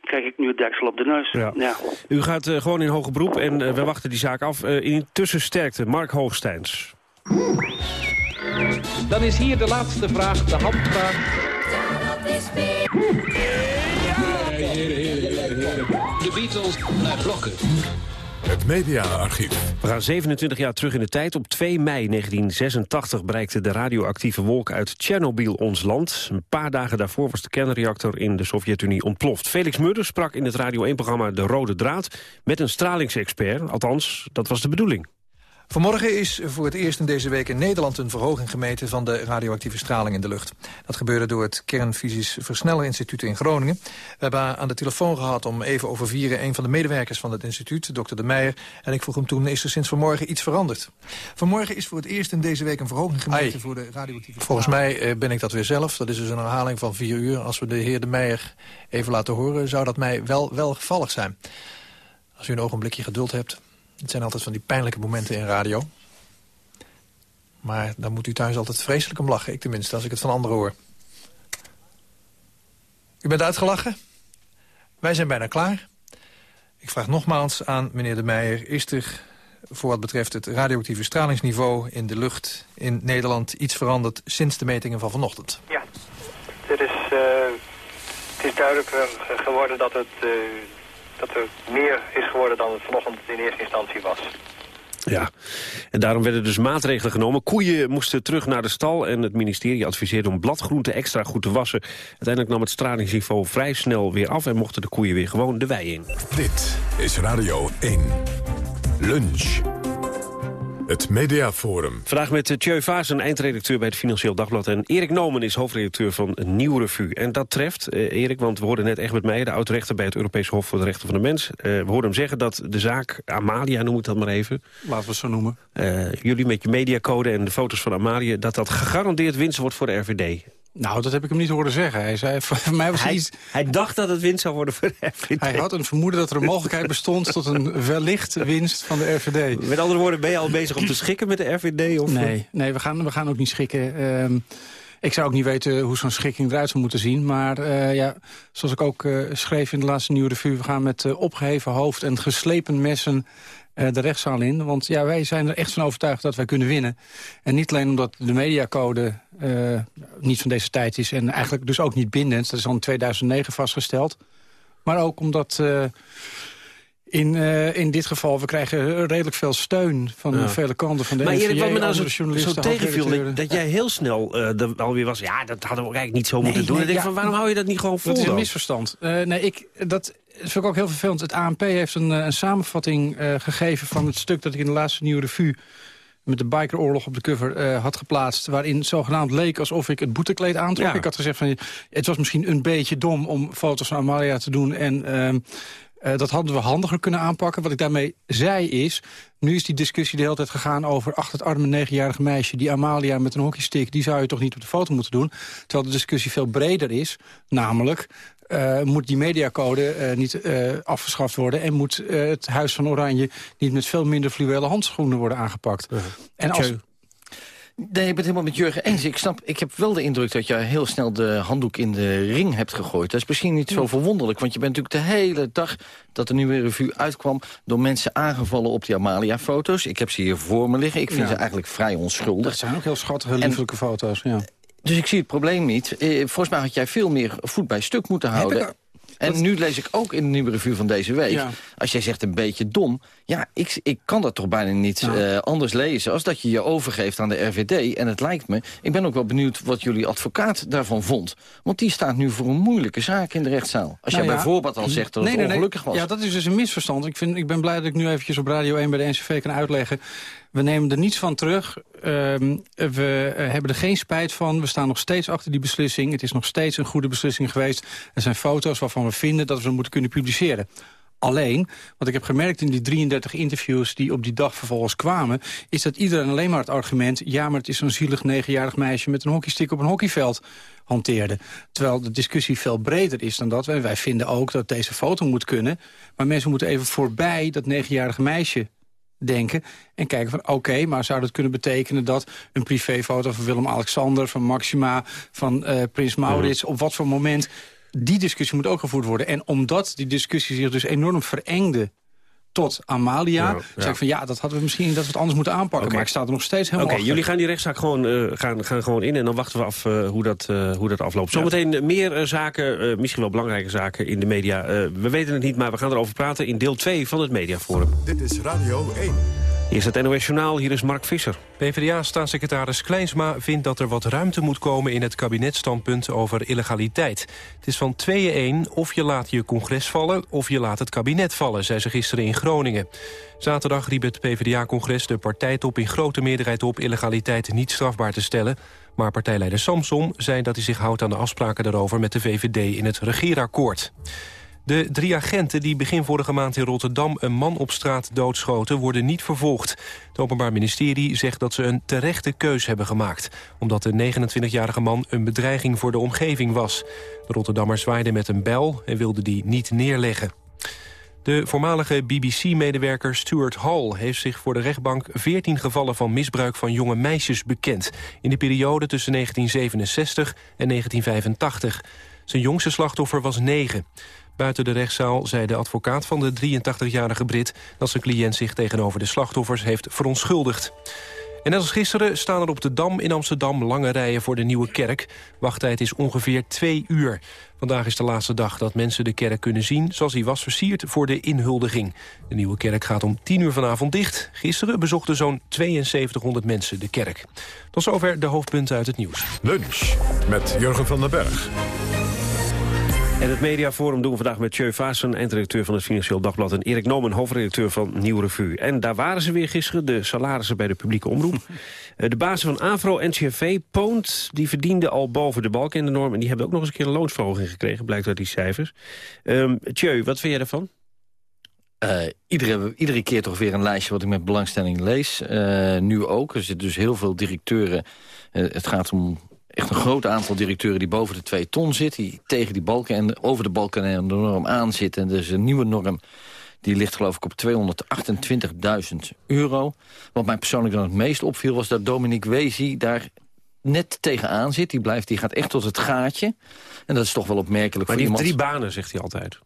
krijg ik nu het deksel op de neus. Ja. ja. U gaat uh, gewoon in hoger beroep en uh, we wachten die zaak af. Uh, intussen sterkte Mark Hoogsteins. Dan is hier de laatste vraag, de handvraag. De Beatles naar blokken. Het mediaarchief. We gaan 27 jaar terug in de tijd. Op 2 mei 1986 bereikte de radioactieve wolk uit Tsjernobyl ons land. Een paar dagen daarvoor was de kernreactor in de Sovjet-Unie ontploft. Felix Murders sprak in het Radio 1-programma De Rode Draad... met een stralingsexpert. Althans, dat was de bedoeling. Vanmorgen is voor het eerst in deze week in Nederland een verhoging gemeten van de radioactieve straling in de lucht. Dat gebeurde door het Kernfysisch Versnellerinstituut in Groningen. We hebben aan de telefoon gehad om even over vieren een van de medewerkers van het instituut, dokter De Meijer. En ik vroeg hem toen, is er sinds vanmorgen iets veranderd? Vanmorgen is voor het eerst in deze week een verhoging gemeten Ai. voor de radioactieve straling. Volgens mij ben ik dat weer zelf. Dat is dus een herhaling van vier uur. Als we de heer De Meijer even laten horen, zou dat mij wel, wel gevallig zijn. Als u een ogenblikje geduld hebt. Het zijn altijd van die pijnlijke momenten in radio. Maar dan moet u thuis altijd vreselijk om lachen. Ik tenminste, als ik het van anderen hoor. U bent uitgelachen? Wij zijn bijna klaar. Ik vraag nogmaals aan meneer De Meijer... is er voor wat betreft het radioactieve stralingsniveau in de lucht in Nederland... iets veranderd sinds de metingen van vanochtend? Ja, het is, uh, het is duidelijk geworden dat het... Uh dat er meer is geworden dan het vanochtend in eerste instantie was. Ja, en daarom werden dus maatregelen genomen. Koeien moesten terug naar de stal en het ministerie adviseerde om bladgroenten extra goed te wassen. Uiteindelijk nam het stralingsniveau vrij snel weer af en mochten de koeien weer gewoon de wei in. Dit is Radio 1. Lunch. Het Mediaforum. Vandaag met Tjeu Vaas, een eindredacteur bij het Financieel Dagblad... en Erik Nomen is hoofdredacteur van een Nieuw Revue. En dat treft, eh, Erik, want we hoorden net echt met mij... de oud-rechter bij het Europees Hof voor de Rechten van de Mens. Uh, we hoorden hem zeggen dat de zaak Amalia, noem ik dat maar even... Laten we het zo noemen. Uh, jullie met je mediacode en de foto's van Amalia... dat dat gegarandeerd winst wordt voor de RVD. Nou, dat heb ik hem niet horen zeggen. Hij, zei, [laughs] voor mij was hij, iets... hij dacht dat het winst zou worden voor de RVD. Hij had een vermoeden dat er een mogelijkheid bestond... tot een wellicht winst van de RVD. Met andere woorden, ben je al bezig om te schikken met de RVD? Of? Nee, nee we, gaan, we gaan ook niet schikken. Uh, ik zou ook niet weten hoe zo'n schikking eruit zou moeten zien. Maar uh, ja, zoals ik ook uh, schreef in de laatste Nieuwe Revue... we gaan met uh, opgeheven hoofd en geslepen messen de rechtszaal in. Want ja, wij zijn er echt van overtuigd dat wij kunnen winnen. En niet alleen omdat de mediacode uh, niet van deze tijd is... en eigenlijk dus ook niet bindend. Dat is al in 2009 vastgesteld. Maar ook omdat... Uh, in, uh, in dit geval, we krijgen redelijk veel steun van ja. vele kanten van de Maar Erik, wat me nou zo, zo tegenviel, dat, dat jij heel snel uh, alweer was... ja, dat hadden we eigenlijk niet zo moeten nee, doen. Nee, ik denk ja, van, waarom hou je dat niet gewoon vol? Dat is een misverstand. Uh, nee, ik, dat vind ik ook heel vervelend. Het ANP heeft een, een samenvatting gegeven van het stuk... dat ik in de laatste Nieuwe Revue met de bikeroorlog op de cover uh, had geplaatst... waarin zogenaamd leek alsof ik het boetekleed aantrok. Ja. Ik had gezegd van, het was misschien een beetje dom om foto's van Amalia te doen... en uh, uh, dat hadden we handiger kunnen aanpakken. Wat ik daarmee zei is... nu is die discussie de hele tijd gegaan over... ach, het arme negenjarige meisje, die Amalia met een hockeystick... die zou je toch niet op de foto moeten doen? Terwijl de discussie veel breder is. Namelijk, uh, moet die mediacode uh, niet uh, afgeschaft worden... en moet het Huis van Oranje niet met veel minder fluwele handschoenen worden aangepakt. -huh. En als... Nee, ik ben het helemaal met Jurgen eens. Ik, snap, ik heb wel de indruk dat je heel snel de handdoek in de ring hebt gegooid. Dat is misschien niet zo verwonderlijk, want je bent natuurlijk de hele dag... dat de nieuwe revue uitkwam, door mensen aangevallen op die Amalia-foto's. Ik heb ze hier voor me liggen. Ik vind ja. ze eigenlijk vrij onschuldig. Dat zijn ook heel schattige, lieflijke foto's, ja. Dus ik zie het probleem niet. Eh, volgens mij had jij veel meer voet bij stuk moeten houden. En dat... nu lees ik ook in de nieuwe revue van deze week... Ja. als jij zegt een beetje dom... ja, ik, ik kan dat toch bijna niet uh, anders lezen... als dat je je overgeeft aan de RVD. En het lijkt me... ik ben ook wel benieuwd wat jullie advocaat daarvan vond. Want die staat nu voor een moeilijke zaak in de rechtszaal. Als nou jij ja. bijvoorbeeld al zegt dat nee, het nee, ongelukkig nee. was. Ja, dat is dus een misverstand. Ik, vind, ik ben blij dat ik nu eventjes op Radio 1 bij de NCV kan uitleggen... We nemen er niets van terug. Uh, we uh, hebben er geen spijt van. We staan nog steeds achter die beslissing. Het is nog steeds een goede beslissing geweest. Er zijn foto's waarvan we vinden dat we ze moeten kunnen publiceren. Alleen, wat ik heb gemerkt in die 33 interviews die op die dag vervolgens kwamen... is dat iedereen alleen maar het argument... ja, maar het is zo'n zielig negenjarig meisje met een hockeystick op een hockeyveld hanteerde. Terwijl de discussie veel breder is dan dat. Wij vinden ook dat deze foto moet kunnen. Maar mensen moeten even voorbij dat negenjarige meisje denken en kijken van oké, okay, maar zou dat kunnen betekenen dat een privéfoto van Willem-Alexander, van Maxima, van uh, Prins Maurits, ja. op wat voor moment die discussie moet ook gevoerd worden. En omdat die discussie zich dus enorm verengde tot Amalia. Ja, ja. zei ik van ja, dat hadden we misschien dat we het anders moeten aanpakken. Okay. Maar ik sta er nog steeds helemaal Oké, okay, jullie gaan die rechtszaak gewoon, uh, gaan, gaan gewoon in en dan wachten we af uh, hoe, dat, uh, hoe dat afloopt. Zometeen meer zaken, misschien wel belangrijke zaken in de media. we weten het niet, maar we gaan erover praten in deel 2 van het Mediaforum. Dit is Radio 1. Is het NOS Journaal, hier is Mark Visser. PvdA-staatssecretaris Kleinsma vindt dat er wat ruimte moet komen... in het kabinetstandpunt over illegaliteit. Het is van tweeën één, of je laat je congres vallen... of je laat het kabinet vallen, zei ze gisteren in Groningen. Zaterdag riep het PvdA-congres de partijtop in grote meerderheid op... illegaliteit niet strafbaar te stellen. Maar partijleider Samsom zei dat hij zich houdt aan de afspraken daarover... met de VVD in het regeerakkoord. De drie agenten die begin vorige maand in Rotterdam een man op straat doodschoten worden niet vervolgd. Het Openbaar Ministerie zegt dat ze een terechte keus hebben gemaakt. Omdat de 29-jarige man een bedreiging voor de omgeving was. De Rotterdammer zwaaide met een bijl en wilde die niet neerleggen. De voormalige BBC-medewerker Stuart Hall heeft zich voor de rechtbank 14 gevallen van misbruik van jonge meisjes bekend. In de periode tussen 1967 en 1985. Zijn jongste slachtoffer was 9. Buiten de rechtszaal zei de advocaat van de 83-jarige Brit... dat zijn cliënt zich tegenover de slachtoffers heeft verontschuldigd. En net als gisteren staan er op de Dam in Amsterdam lange rijen voor de Nieuwe Kerk. Wachttijd is ongeveer twee uur. Vandaag is de laatste dag dat mensen de kerk kunnen zien... zoals die was versierd voor de inhuldiging. De Nieuwe Kerk gaat om 10 uur vanavond dicht. Gisteren bezochten zo'n 7200 mensen de kerk. Tot zover de hoofdpunten uit het nieuws. Lunch met Jurgen van den Berg. En het Mediaforum doen we vandaag met Tjeu Vaassen, eindredacteur van het Financieel Dagblad... en Erik Nomen, hoofdredacteur van Nieuw Revue. En daar waren ze weer gisteren, de salarissen bij de publieke omroep. [laughs] de bazen van Avro NCRV, Poont, die verdienden al boven de balk in de norm... en die hebben ook nog eens een keer een loonsverhoging gekregen, blijkt uit die cijfers. Um, Tjeu, wat vind jij ervan? Uh, iedere, iedere keer toch weer een lijstje wat ik met belangstelling lees. Uh, nu ook. Er zitten dus heel veel directeuren. Uh, het gaat om echt een groot aantal directeuren die boven de 2 ton zitten... die tegen die balken en over de balken en de norm aan zitten. En dus een nieuwe norm die ligt geloof ik op 228.000 euro. Wat mij persoonlijk dan het meest opviel... was dat Dominique Wezi daar net tegenaan zit. Die, blijft, die gaat echt tot het gaatje. En dat is toch wel opmerkelijk maar voor die iemand... drie banen, zegt hij altijd.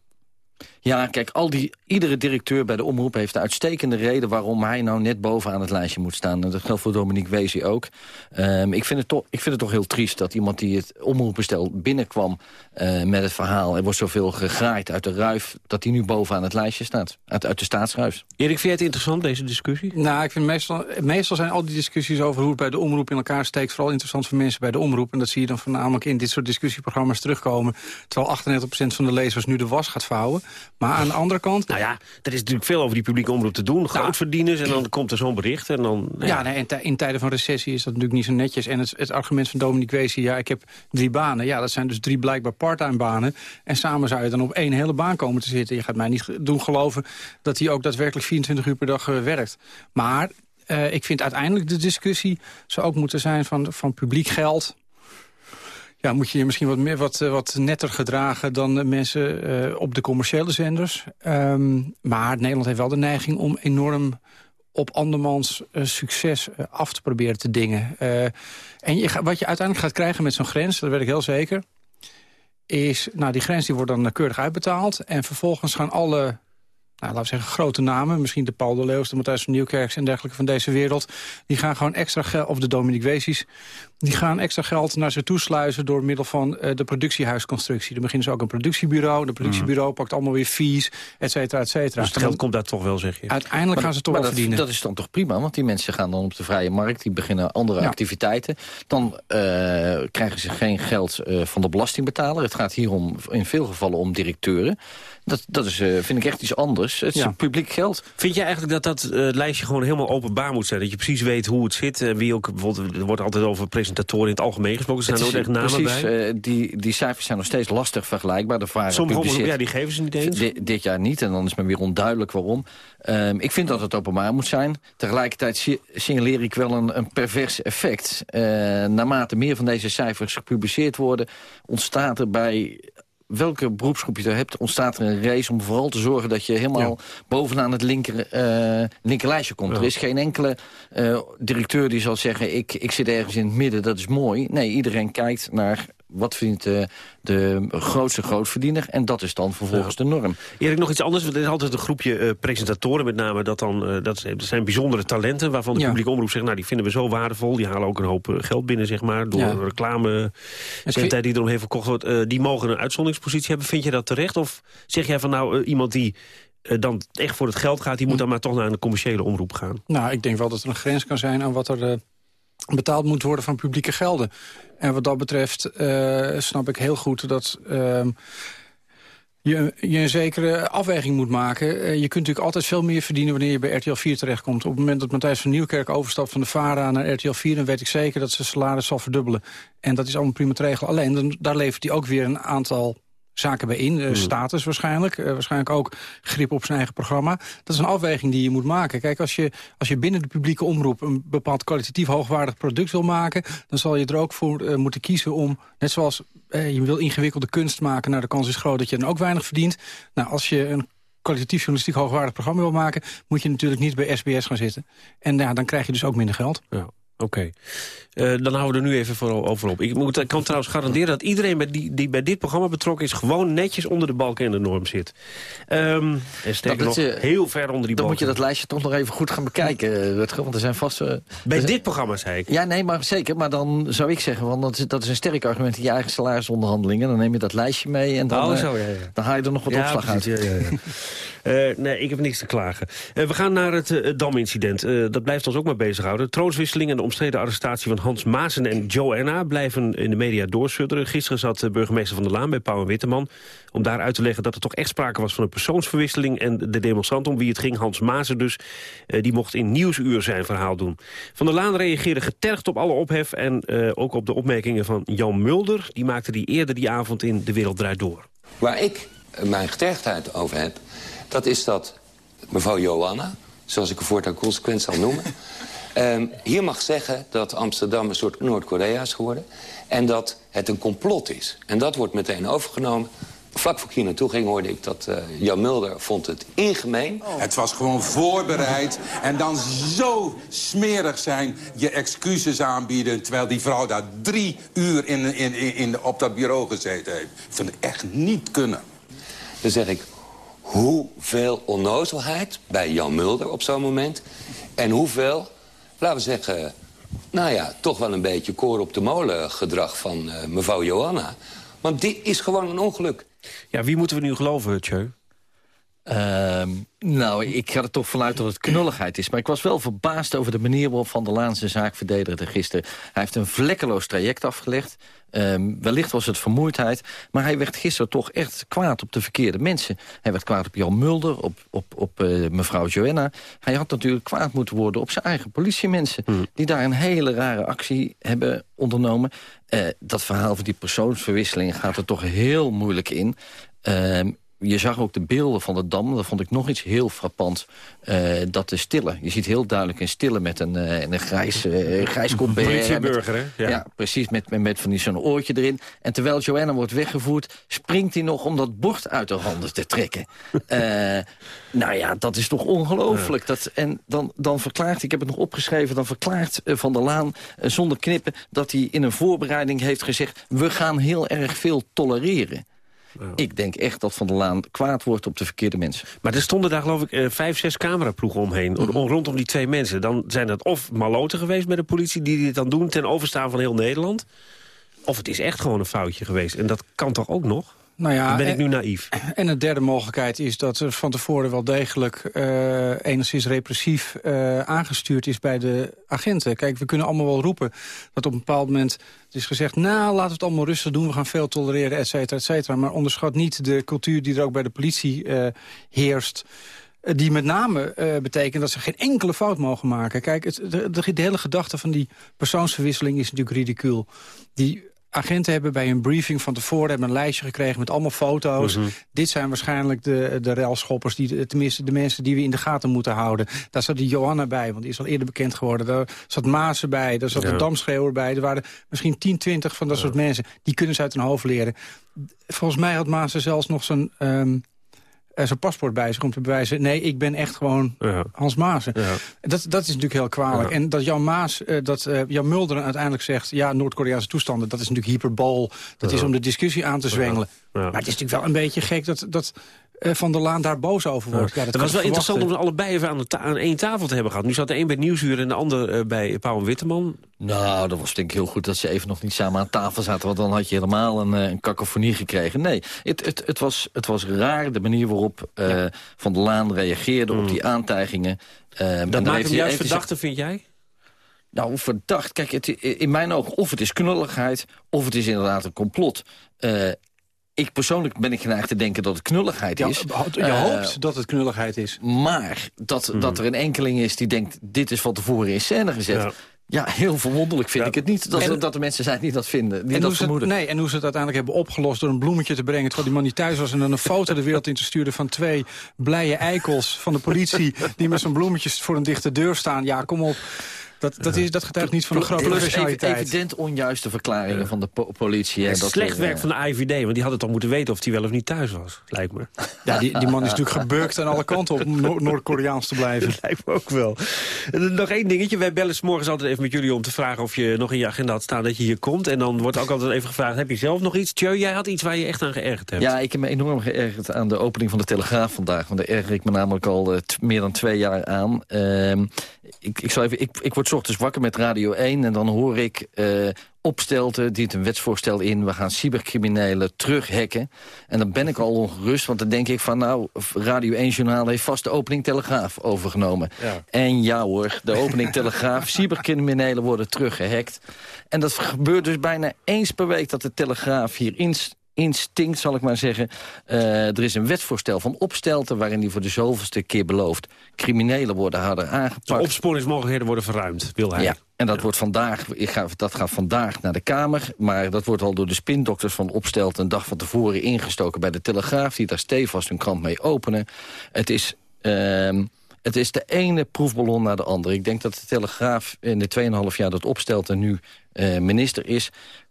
Ja, kijk, al die, iedere directeur bij de omroep heeft een uitstekende reden... waarom hij nou net bovenaan het lijstje moet staan. En dat geldt voor Dominique Wezi ook. Um, ik, vind het toch, ik vind het toch heel triest dat iemand die het omroepbestel binnenkwam... Uh, met het verhaal, er wordt zoveel gegraaid uit de ruif... dat hij nu bovenaan het lijstje staat, uit, uit de staatsruif. Erik, vind jij het interessant, deze discussie? Nou, ik vind meestal, meestal zijn al die discussies over hoe het bij de omroep in elkaar steekt... vooral interessant voor mensen bij de omroep. En dat zie je dan voornamelijk in dit soort discussieprogramma's terugkomen. Terwijl 98% van de lezers nu de was gaat vouwen. Maar aan de andere kant... Nou ja, er is natuurlijk veel over die publieke omroep te doen. Grootverdieners en dan komt er zo'n bericht. En dan, ja, ja nee, in, tijden van recessie is dat natuurlijk niet zo netjes. En het, het argument van Dominique Weesje, ja, ik heb drie banen. Ja, dat zijn dus drie blijkbaar parttime banen. En samen zou je dan op één hele baan komen te zitten. Je gaat mij niet doen geloven dat hij ook daadwerkelijk 24 uur per dag uh, werkt. Maar uh, ik vind uiteindelijk de discussie zou ook moeten zijn van, van publiek geld ja, moet je je misschien wat, meer, wat, eh, wat netter gedragen dan mensen uh, op de commerciële zenders. Um, maar Nederland heeft wel de neiging om enorm op andermans uh, succes af te proberen te dingen. en je, wat je uiteindelijk gaat krijgen met zo'n grens, dat weet ik heel zeker... is, nou, die grens die wordt dan keurig uitbetaald... en vervolgens gaan alle nou, laten we zeggen, grote namen. Misschien de Paul de Leeuws, de Matthijs van Nieuwkerks en dergelijke van deze wereld. Die gaan gewoon extra geld, of de Dominique Weesies, die gaan extra geld naar ze toesluizen door middel van uh, de productiehuisconstructie. Dan beginnen ze ook een productiebureau. De productiebureau mm. pakt allemaal weer fees, et cetera, et cetera. Dus het geld komt daar toch wel, zeg je? Uiteindelijk gaan ze toch wel dat, verdienen. Dat is dan toch prima, want die mensen gaan dan op de vrije markt. Die beginnen andere ja. activiteiten. Dan uh, krijgen ze geen geld uh, van de belastingbetaler. Het gaat hier om, in veel gevallen om directeuren. Dat, dat is, uh, vind ik echt iets anders. Het is ja. publiek geld. Vind je eigenlijk dat dat uh, lijstje gewoon helemaal openbaar moet zijn? Dat je precies weet hoe het zit. En wie ook, bijvoorbeeld, er wordt altijd over presentatoren in het algemeen gesproken. Er staan nooit echt namen precies, bij. Uh, die, die cijfers zijn nog steeds lastig vergelijkbaar. De Sommige omroepen, ja, die geven ze niet eens. Di dit jaar niet. En dan is men weer onduidelijk waarom. Um, ik vind dat het openbaar moet zijn. Tegelijkertijd signaleer ik wel een, een pervers effect. Uh, naarmate meer van deze cijfers gepubliceerd worden... ontstaat er bij welke beroepsgroep je er hebt, ontstaat er een race om vooral te zorgen dat je helemaal ja. bovenaan het linker, uh, linkerlijstje komt. Ja. Er is geen enkele uh, directeur die zal zeggen, ik, ik zit ergens in het midden, dat is mooi. Nee, iedereen kijkt naar wat vindt de, de grootste grootverdiener? En dat is dan vervolgens ja. de norm. Erik, nog iets anders. Er is altijd een groepje uh, presentatoren met name. Dat, dan, uh, dat zijn bijzondere talenten waarvan de ja. publieke omroep zegt... nou, die vinden we zo waardevol. Die halen ook een hoop geld binnen, zeg maar. Door ja. reclame tijd die eromheen verkocht wordt. Uh, die mogen een uitzonderingspositie hebben. Vind je dat terecht? Of zeg jij van nou, iemand die dan echt voor het geld gaat... die moet dan maar toch naar een commerciële omroep gaan? Nou, ik denk wel dat er een grens kan zijn aan wat er betaald moet worden van publieke gelden. En wat dat betreft uh, snap ik heel goed dat... Uh, je, je een zekere afweging moet maken. Uh, je kunt natuurlijk altijd veel meer verdienen wanneer je bij RTL 4 terechtkomt. Op het moment dat Matthijs van Nieuwkerk overstapt van de VARA naar RTL 4... dan weet ik zeker dat zijn salaris zal verdubbelen. En dat is allemaal prima te. Alleen, dan, daar levert hij ook weer een aantal zaken bij in. Uh, status waarschijnlijk. Uh, waarschijnlijk ook grip op zijn eigen programma. Dat is een afweging die je moet maken. Kijk, als je, als je binnen de publieke omroep... een bepaald kwalitatief hoogwaardig product wil maken... dan zal je er ook voor uh, moeten kiezen om... net zoals je wil ingewikkelde kunst maken... nou, de kans is groot dat je dan ook weinig verdient. Nou, als je een kwalitatief journalistiek hoogwaardig programma wil maken... moet je natuurlijk niet bij SBS gaan zitten. En ja, dan krijg je dus ook minder geld. Ja. Oké. Okay. Uh, dan houden we er nu even voor, over op. Ik, moet, ik kan trouwens garanderen dat iedereen bij die, die bij dit programma betrokken is... gewoon netjes onder de balken en de norm zit. Um, en sterker nog, je, heel ver onder die balken. Dan moet je dat lijstje toch nog even goed gaan bekijken, Rutger. Want er zijn vast... Uh, bij dit programma, zei ik. Ja, nee, maar zeker. Maar dan zou ik zeggen, want dat is, dat is een sterk argument... in je eigen salarisonderhandelingen. Dan neem je dat lijstje mee en dan, oh, zo, ja, ja. dan haal je er nog wat ja, opslag precies, uit. Ja, ja, Uh, [laughs] nee, ik heb niks te klagen. Uh, we gaan naar het uh, Dam-incident. dat blijft ons ook maar bezighouden. De troonswisseling en de omstreden arrestatie van Hans Maasen en Joanna... blijven in de media doorsudderen. Gisteren zat burgemeester Van der Laan bij Pauw en Witteman... om daar uit te leggen dat er toch echt sprake was van een persoonsverwisseling... en de demonstrant om wie het ging, Hans Maasen dus... die mocht in Nieuwsuur zijn verhaal doen. Van der Laan reageerde getergd op alle ophef... en ook op de opmerkingen van Jan Mulder. Die maakte die eerder die avond in De Wereld Draait Door. Waar ik mijn getergdheid over heb dat is dat mevrouw Johanna, zoals ik haar voortaan consequent zal noemen... um, [laughs] hier mag zeggen dat Amsterdam een soort Noord-Korea is geworden... en dat het een complot is. En dat wordt meteen overgenomen. Vlak voor ik hier naartoe ging hoorde ik dat uh, Jan Mulder vond het ingemeen. Oh. Het was gewoon voorbereid en dan zo smerig zijn je excuses aanbieden... terwijl die vrouw daar drie uur in, in, in, op dat bureau gezeten heeft. Ik vind het echt niet kunnen. Dan zeg ik, hoeveel onnozelheid bij Jan Mulder op zo'n moment... en hoeveel, laten we zeggen, nou ja, toch wel een beetje koor op de molen gedrag van uh, mevrouw Johanna. Want dit is gewoon een ongeluk. Ja, wie moeten we nu geloven, Tjeu? Ehm, nou, ik ga er toch vanuit dat het knulligheid is. Maar ik was wel verbaasd over de manier waarop Van der Laan zijn zaak verdedigde gisteren. Hij heeft een vlekkeloos traject afgelegd. Um, wellicht was het vermoeidheid. Maar hij werd gisteren toch echt kwaad op de verkeerde mensen. Hij werd kwaad op Jan Mulder, op, op, op uh, mevrouw Joanna. Hij had natuurlijk kwaad moeten worden op zijn eigen politiemensen. Hmm. Die daar een hele rare actie hebben ondernomen. Uh, dat verhaal van die persoonsverwisseling gaat er toch heel moeilijk in. Uh, je zag ook de beelden van de Dam. Dat vond ik nog iets heel frappant. Uh, dat de stille. Je ziet heel duidelijk een stille met een, uh, een grijs, uh, grijs Politieburger, hè? Ja. ja. precies. Met, met, met van die zo'n oortje erin. En terwijl Joanna wordt weggevoerd... springt hij nog om dat bord uit de handen te trekken. nou ja, dat is toch ongelooflijk. Dat, en dan, dan verklaart, ik heb het nog opgeschreven... dan verklaart Van der Laan zonder knippen... dat hij in een voorbereiding heeft gezegd... we gaan heel erg veel tolereren. Ik denk echt dat Van der Laan kwaad wordt op de verkeerde mensen. Maar er stonden daar geloof ik uh, vijf, zes cameraploegen omheen. Mhm. Rondom die twee mensen. Dan zijn dat of maloten geweest met de politie die dit dan doen... ten overstaan van heel Nederland. Of het is echt gewoon een foutje geweest. En dat kan toch ook nog? Nou ja, Dan ben ik nu naïef. En een derde mogelijkheid is dat er van tevoren wel degelijk... Uh, enigszins repressief uh, aangestuurd is bij de agenten. Kijk, we kunnen allemaal wel roepen dat op een bepaald moment... is gezegd, nou, laten we het allemaal rustig doen. We gaan veel tolereren, et cetera, et cetera. Maar onderschat niet de cultuur die er ook bij de politie uh, heerst die met name uh, betekent dat ze geen enkele fout mogen maken. Kijk, het, de, de, de, hele gedachte van die persoonsverwisseling is natuurlijk ridicuul. Die agenten hebben bij een briefing van tevoren hebben een lijstje gekregen met allemaal foto's. Mhm. Dit zijn waarschijnlijk de, de railschoppers, die, tenminste de mensen die we in de gaten moeten houden. Daar zat die Johanna bij, want die is al eerder bekend geworden. Daar zat Maas bij, daar zat de Damschreeuwer bij. Er waren misschien 10, 20 van dat soort mensen. Die kunnen ze uit hun hoofd leren. Volgens mij had Maas zelfs nog zijn... Um, zijn paspoort bij zich om te bewijzen... nee, ik ben echt gewoon Hans Maasen. Ja. Dat, dat is natuurlijk heel kwalijk. En dat Jan Maas, uh, dat uh, Jan Mulder uiteindelijk zegt... ja, Noord-Koreaanse toestanden, dat is natuurlijk hyperbol. Dat is om de discussie aan te zwengelen. Maar het is natuurlijk wel een beetje gek dat... dat Van der Laan daar boos over wordt. Ja, dat het was wel interessant om ze allebei even aan, de aan één tafel te hebben gehad. Nu zat de een bij Nieuwsuur en de ander uh, bij Pauw Witteman. Nou, dat was denk ik heel goed dat ze even nog niet samen aan tafel zaten... want dan had je helemaal een, een kakofonie gekregen. Nee, het, het, het, was, het was raar de manier waarop uh, ja. Van der Laan reageerde mm. op die aantijgingen. dat maakt hem juist verdachte, vind jij? Nou, verdacht. Kijk, het, in mijn ogen, of het is knulligheid... of het is inderdaad een complot. Uh, ik persoonlijk ben ik geneigd te denken dat het knulligheid is. je uh, hoopt dat het knulligheid is. Maar dat, mm. dat er een enkeling is die denkt... dit is van tevoren in scène gezet... Ja. Ja, heel verwonderlijk vind ja. ik het niet. Dat, en, dat de mensen zijn die dat vinden, die dat vermoeden. nee, en hoe ze het uiteindelijk hebben opgelost door een bloemetje te brengen... terwijl die man niet thuis was en dan een foto de wereld in te sturen... van twee blije eikels van de politie... die met zo'n bloemetjes voor een dichte deur staan. Ja, kom op. Dat, dat, is, dat getuigt niet van een grote professionaliteit. evident onjuiste verklaringen van de po politie. En dat slecht werk van de IVD, want die had het al moeten weten of hij wel of niet thuis was, lijkt me. Ja, die, die man is natuurlijk gebukt aan alle kanten om Noord-Koreaans te blijven. Dat [laughs] lijkt me ook wel. nog één dingetje, wij bellen s morgens altijd even met jullie om te vragen of je nog in je agenda had staan dat je hier komt. En dan wordt ook altijd even gevraagd, heb je zelf nog iets? Tjeu, jij had iets waar je echt aan geërgerd hebt. Ja, ik heb me enorm geërgerd aan de opening van de Telegraaf vandaag. Want daar erger ik me namelijk al uh, meer dan twee jaar aan. Uh, ik, ik, zal even, ik, ik word ochtends wakker met Radio 1 en dan hoor ik uh, opstelten, dient een wetsvoorstel in... we gaan cybercriminelen terughacken. En dan ben ik al ongerust, want dan denk ik van... nou, Radio 1-journaal heeft vast de opening Telegraaf overgenomen. Ja. En ja hoor, de opening Telegraaf, [laughs] cybercriminelen worden teruggehackt. En dat gebeurt dus bijna eens per week dat de Telegraaf hierin instinct, zal ik maar zeggen. Uh, er is een wetsvoorstel van Opstelten... waarin die voor de zoveelste keer belooft... criminelen worden harder aangepakt. De opsporingsmogelijkheden worden verruimd, wil hij. Ja, en dat, wordt vandaag, ik ga, dat gaat vandaag naar de Kamer. Maar dat wordt al door de spindokters van Opstelten... een dag van tevoren ingestoken bij de Telegraaf... die daar stevast hun krant mee openen. Het is... Uh, het is de ene proefballon naar de andere. Ik denk dat de Telegraaf in de 2,5 jaar dat opstelt... en nu eh, minister is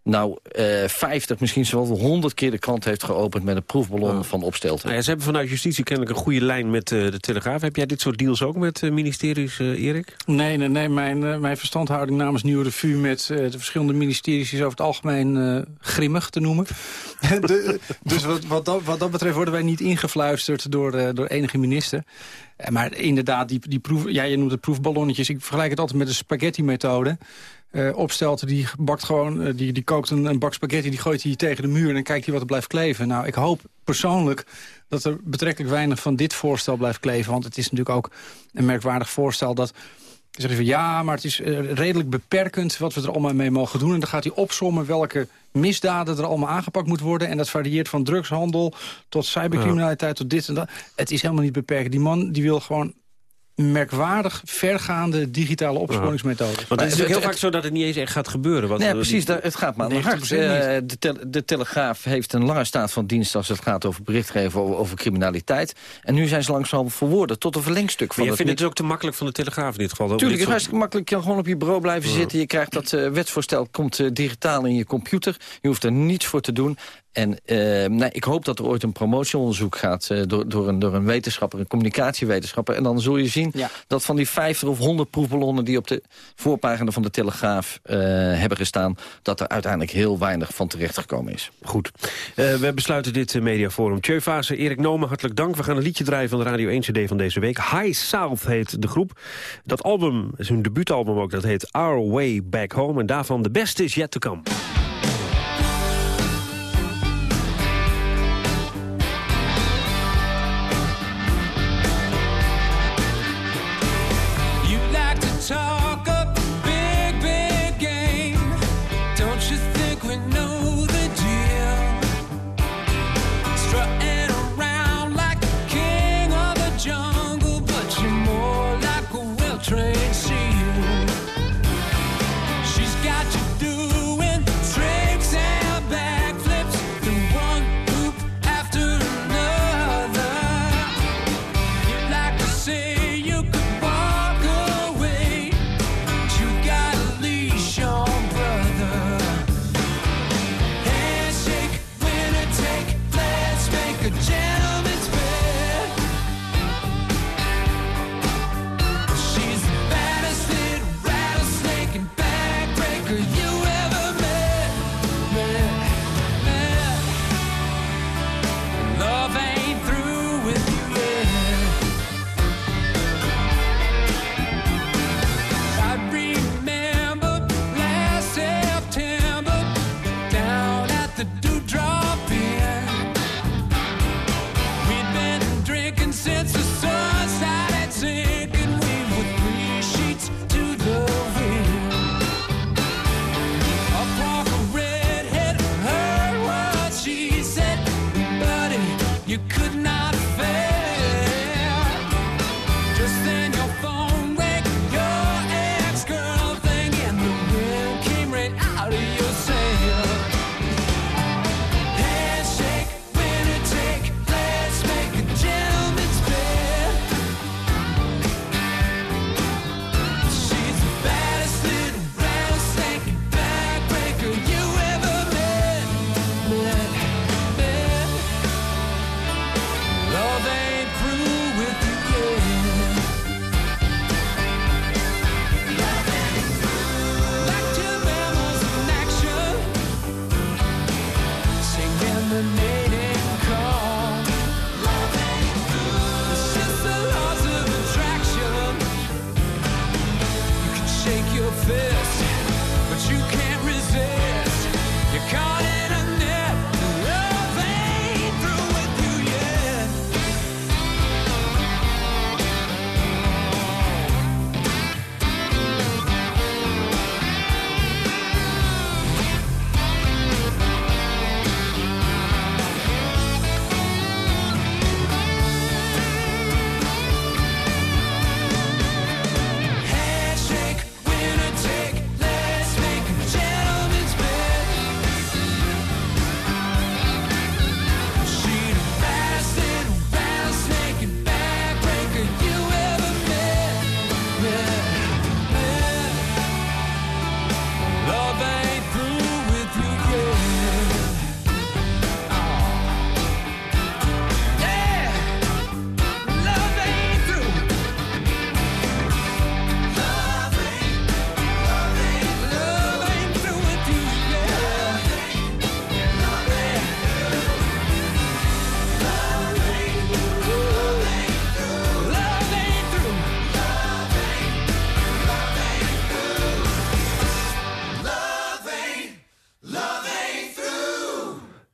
nou uh, 50, misschien wel 100 keer de krant heeft geopend... met een proefballon van opstelten. Nou ja, ze hebben vanuit justitie kennelijk een goede lijn met uh, de Telegraaf. Heb jij dit soort deals ook met uh, ministeries, Erik? Nee, nee, nee. Mijn, mijn verstandhouding namens Nieuwe Revue... met de verschillende ministeries is over het algemeen grimmig te noemen. [laughs] de, dus wat, wat, dat, wat dat betreft worden wij niet ingefluisterd door, door enige minister. Maar inderdaad, die, die proef, ja, je noemt het proefballonnetjes. Ik vergelijk het altijd met de spaghetti-methode uh, opstelt, die bakt gewoon, uh, die, die kookt een, een bak spaghetti, die gooit hij tegen de muur en dan kijkt hij wat er blijft kleven. Nou, ik hoop persoonlijk dat er betrekkelijk weinig van dit voorstel blijft kleven. Want het is natuurlijk ook een merkwaardig voorstel dat... Zeg van, ja, maar het is uh, redelijk beperkend wat we er allemaal mee mogen doen. En dan gaat hij opsommen welke misdaden er allemaal aangepakt moeten worden. En dat varieert van drugshandel tot cybercriminaliteit tot dit en dat. Het is helemaal niet beperkt. Die man die wil gewoon merkwaardig vergaande digitale opsporingsmethode. Want het is natuurlijk heel vaak zo dat het niet eens echt gaat gebeuren. Wat nee, precies, het gaat maar hard. Uh, de, de, Telegraaf heeft een lange staat van dienst als het gaat over berichtgeven over, over criminaliteit. En nu zijn ze langzaam verwoorden tot een verlengstuk van maar je vindt het ook te makkelijk van de Telegraaf in dit geval? Tuurlijk, het is hartstikke makkelijk. Je kan gewoon op je bureau blijven zitten. Je krijgt dat uh, wetsvoorstel, komt uh, digitaal in je computer. Je hoeft er niets voor te doen. En uh, nee, ik hoop dat er ooit een promotieonderzoek gaat uh, door, door, een, door een wetenschapper, een communicatiewetenschapper. En dan zul je zien dat van die 50 of 100 proefballonnen die op de voorpagina van de Telegraaf uh, hebben gestaan, dat er uiteindelijk heel weinig van terecht gekomen is. Goed. we besluiten dit mediaforum. Tjeu Fase, Erik Nomen, hartelijk dank. We gaan een liedje draaien van de Radio 1 CD van deze week. High South heet de groep. Dat album is hun debuutalbum ook, dat heet Our Way Back Home. En daarvan The Best Is Yet To Come.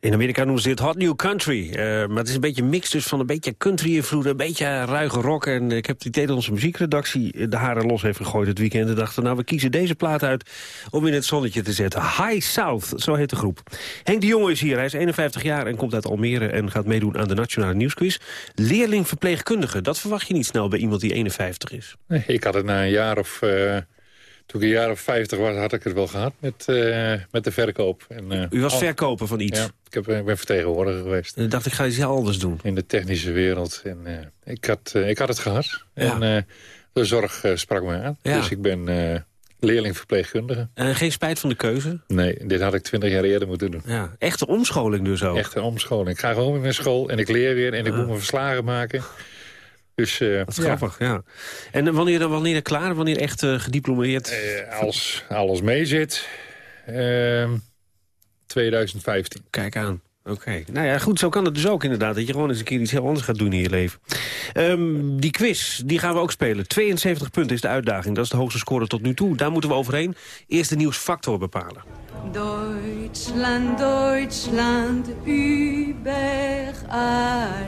In Amerika noemen ze dit Hot New Country. Uh, maar het is een beetje een mix dus van een beetje country-invloeden... een beetje ruige rock. En ik heb het idee onze muziekredactie de haren los heeft gegooid het weekend... en dachten, nou, we kiezen deze plaat uit om in het zonnetje te zetten. High South, zo heet de groep. Henk de Jonge is hier, hij is 51 jaar en komt uit Almere... en gaat meedoen aan de Nationale Nieuwsquiz. Leerling verpleegkundige, dat verwacht je niet snel bij iemand die 51 is. Nee, ik had het na een jaar of... Uh toen ik een jaar of 50 was, had ik het wel gehad met, uh, met de verkoop. En, uh, U was verkoper van iets? Ja, ik, heb, ik ben vertegenwoordiger geweest. En dacht ik, ga iets anders doen? In de technische wereld. En, uh, ik, had, ik had het gehad. Ja. En de zorg sprak me aan. Ja. Dus ik ben leerling verpleegkundige. En geen spijt van de keuze? Nee, dit had ik 20 jaar eerder moeten doen. Ja, echte omscholing dus ook? Echte omscholing. Ik ga gewoon weer naar school en ik leer weer en ik moet mijn verslagen maken. Dus, uh, Wat grappig, ja. En wanneer, dan, wanneer klaar? Wanneer echt uh, gediplomeerd? Uh, als alles meezit, 2015. Ehm, Kijk aan. Oké. Okay. Nou ja, goed, zo kan het dus ook inderdaad. Dat je gewoon eens een keer iets heel anders gaat doen in je leven. Um, die quiz, die gaan we ook spelen. 72 punten is de uitdaging. Dat is de hoogste score tot nu toe. Daar moeten we overheen. Eerst de nieuwsfactor bepalen. Duitsland, Duitsland, überall.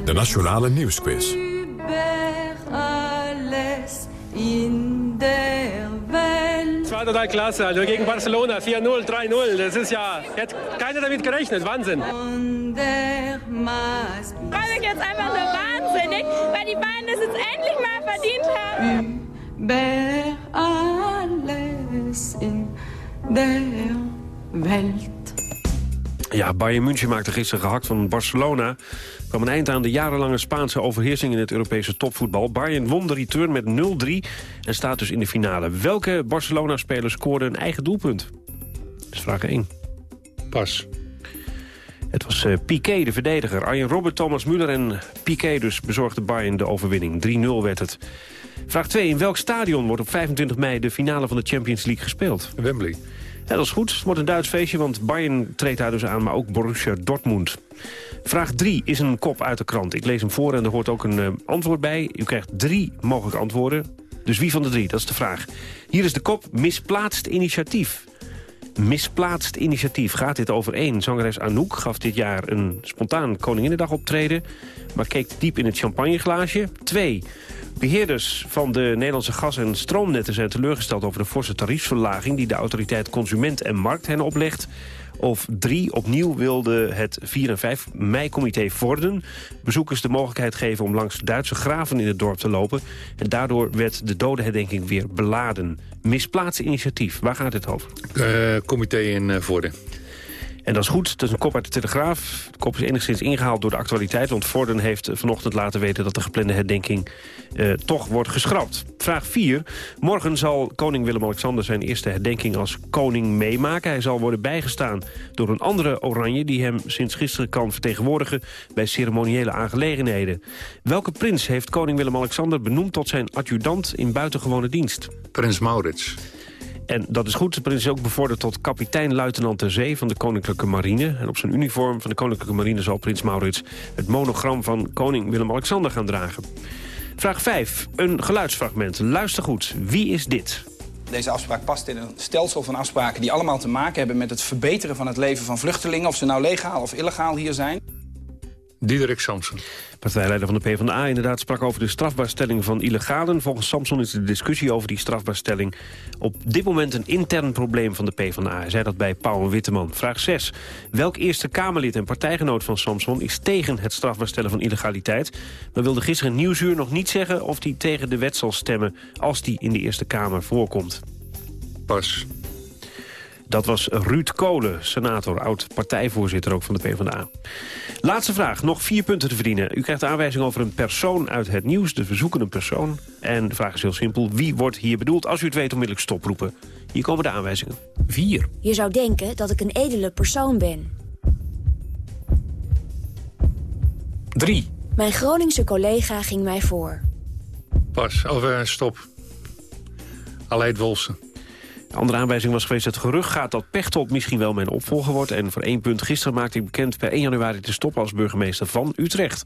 De Nationale Nieuwsquiz. Alles in der Welt. Zweiter Teil klasse, also gegen Barcelona 4-0, 3-0. Das ist ja, hätte keiner damit gerechnet, Wahnsinn. Von der Maß. Ich freue mich jetzt einfach nur wahnsinnig, weil die beiden das jetzt endlich mal verdient haben. Über alles in der Welt. Ja, Bayern München maakte gisteren gehakt van Barcelona. kwam een eind aan de jarenlange Spaanse overheersing in het Europese topvoetbal. Bayern won de return met 0-3 en staat dus in de finale. Welke Barcelona-speler scoorde een eigen doelpunt? Dat is vraag 1. Pas. Het was uh, Piqué, de verdediger. Arjen Robert, Thomas Müller en Piqué dus bezorgde Bayern de overwinning. 3-0 werd het. Vraag 2. In welk stadion wordt op 25 mei de finale van de Champions League gespeeld? Wembley. Dat is goed. Het wordt een Duits feestje, want Bayern treedt daar dus aan, maar ook Borussia Dortmund. Vraag 3 is een kop uit de krant. Ik lees hem voor en er hoort ook een uh, antwoord bij. U krijgt drie mogelijke antwoorden. Dus wie van de drie? Dat is de vraag. Hier is de kop misplaatst initiatief. Misplaatst initiatief. Gaat dit over één? Zangeres Anouk gaf dit jaar een spontaan Koninginnedag optreden... maar keek diep in het champagneglaasje. Twee. Beheerders van de Nederlandse gas- en stroomnetten zijn teleurgesteld over de forse tariefsverlaging die de autoriteit Consument en Markt hen oplegt. Of drie, opnieuw wilde het 4 en 5 mei-comité Vorden bezoekers de mogelijkheid geven om langs Duitse graven in het dorp te lopen. En daardoor werd de dodenherdenking weer beladen. Misplaatst initiatief, waar gaat het over? Uh, comité in uh, Vorden. En dat is goed, dat is een kop uit de Telegraaf. De kop is enigszins ingehaald door de actualiteit... want Vorden heeft vanochtend laten weten dat de geplande herdenking uh, toch wordt geschrapt. Vraag 4. Morgen zal koning Willem-Alexander zijn eerste herdenking als koning meemaken. Hij zal worden bijgestaan door een andere oranje... die hem sinds gisteren kan vertegenwoordigen bij ceremoniële aangelegenheden. Welke prins heeft koning Willem-Alexander benoemd tot zijn adjudant in buitengewone dienst? Prins Maurits. En dat is goed. De prins is ook bevorderd tot kapitein-luitenant ter zee van de Koninklijke Marine. En op zijn uniform van de Koninklijke Marine zal prins Maurits... het monogram van koning Willem-Alexander gaan dragen. Vraag 5. Een geluidsfragment. Luister goed. Wie is dit? Deze afspraak past in een stelsel van afspraken... die allemaal te maken hebben met het verbeteren van het leven van vluchtelingen... of ze nou legaal of illegaal hier zijn. Diederik Samson. Partijleider van de PvdA inderdaad sprak over de strafbaarstelling van illegalen. Volgens Samson is de discussie over die strafbaarstelling op dit moment een intern probleem van de PvdA. Hij zei dat bij Pauw Witteman. Vraag 6. Welk Eerste Kamerlid en partijgenoot van Samson is tegen het strafbaarstellen van illegaliteit? Maar wilde gisteren Nieuwsuur nog niet zeggen of hij tegen de wet zal stemmen als die in de Eerste Kamer voorkomt. Pas. Dat was Ruud Kolen, senator, oud-partijvoorzitter ook van de PvdA. Laatste vraag, nog vier punten te verdienen. U krijgt de aanwijzing over een persoon uit het nieuws, de verzoekende persoon. En de vraag is heel simpel, wie wordt hier bedoeld? Als u het weet, onmiddellijk stoproepen. Hier komen de aanwijzingen. Vier. Je zou denken dat ik een edele persoon ben. Drie. Mijn Groningse collega ging mij voor. Pas, uh, stop. Aleid Wolsen. Andere aanwijzing was geweest... het gerucht gaat dat Pechtold misschien wel mijn opvolger wordt. En voor één punt gisteren maakte ik bekend per 1 januari te stoppen... als burgemeester van Utrecht.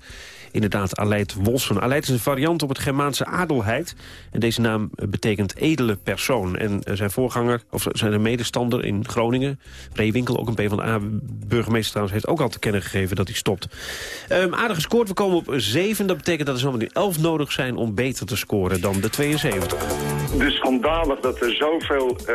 Inderdaad, Aleid Wolfsen. Aleid is een variant op het Germaanse adelheid. En deze naam betekent edele persoon. En zijn voorganger, of zijn medestander in Groningen... Reewinkel, ook een PvdA-burgemeester trouwens... heeft ook al te kennen gegeven dat hij stopt. Um, aardig gescoord, we komen op 7. Dat betekent dat er zometeen 11 nodig zijn om beter te scoren dan de 72. Dus schandalig dat er zoveel uh,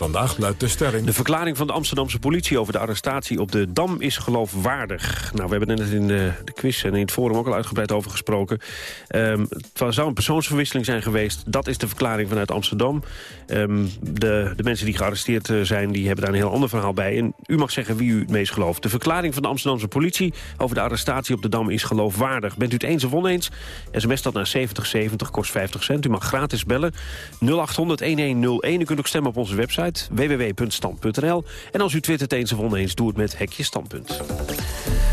Vandaag luidt de stelling... De verklaring van de Amsterdamse politie over de arrestatie op de Dam is geloofwaardig. Nou, we hebben er net in de, de quiz en in het forum ook al uitgebreid over gesproken. Um, het zou een persoonsverwisseling zijn geweest. Dat is de verklaring vanuit Amsterdam. Um, de, de mensen die gearresteerd eh, zijn, die hebben daar een heel ander verhaal bij. En u mag zeggen wie u het meest gelooft. De verklaring van de Amsterdamse politie over de arrestatie op de Dam is geloofwaardig. Bent u het eens of oneens? SMS dat naar 7070, kost 50 cent. U mag gratis bellen. 0800-1101. U kunt ook stemmen op onze website www.stand.nl. En als u twittert eens of oneens, doe het met Hekje Standpunt.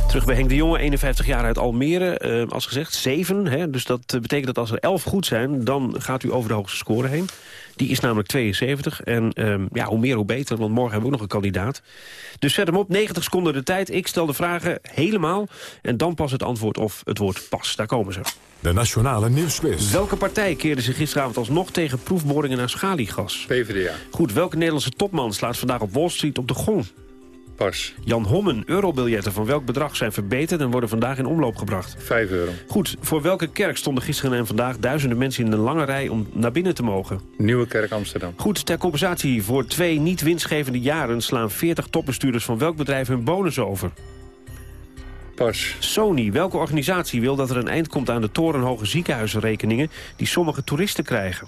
Terug bij Henk de Jonge, 51 jaar uit Almere. Uh, als gezegd, 7. Hè, dus dat betekent dat als er 11 goed zijn... dan gaat u over de hoogste score heen. Die is namelijk 72. En um, ja, hoe meer hoe beter, want morgen hebben we ook nog een kandidaat. Dus zet hem op, 90 seconden de tijd. Ik stel de vragen helemaal. En dan pas het antwoord of het woord pas. Daar komen ze. De Nationale Nieuwsquiz. Welke partij keerde zich gisteravond alsnog tegen proefboringen naar schaliegas? PvdA. Goed, welke Nederlandse topman slaat vandaag op Wall Street op de gong? Pas. Jan Hommen, eurobiljetten van welk bedrag zijn verbeterd... en worden vandaag in omloop gebracht? 5 euro. Goed, voor welke kerk stonden gisteren en vandaag... duizenden mensen in een lange rij om naar binnen te mogen? Nieuwe Kerk Amsterdam. Goed, ter compensatie voor twee niet winstgevende jaren... slaan 40 topbestuurders van welk bedrijf hun bonus over? Pas. Sony, welke organisatie wil dat er een eind komt aan de torenhoge ziekenhuisrekeningen... die sommige toeristen krijgen?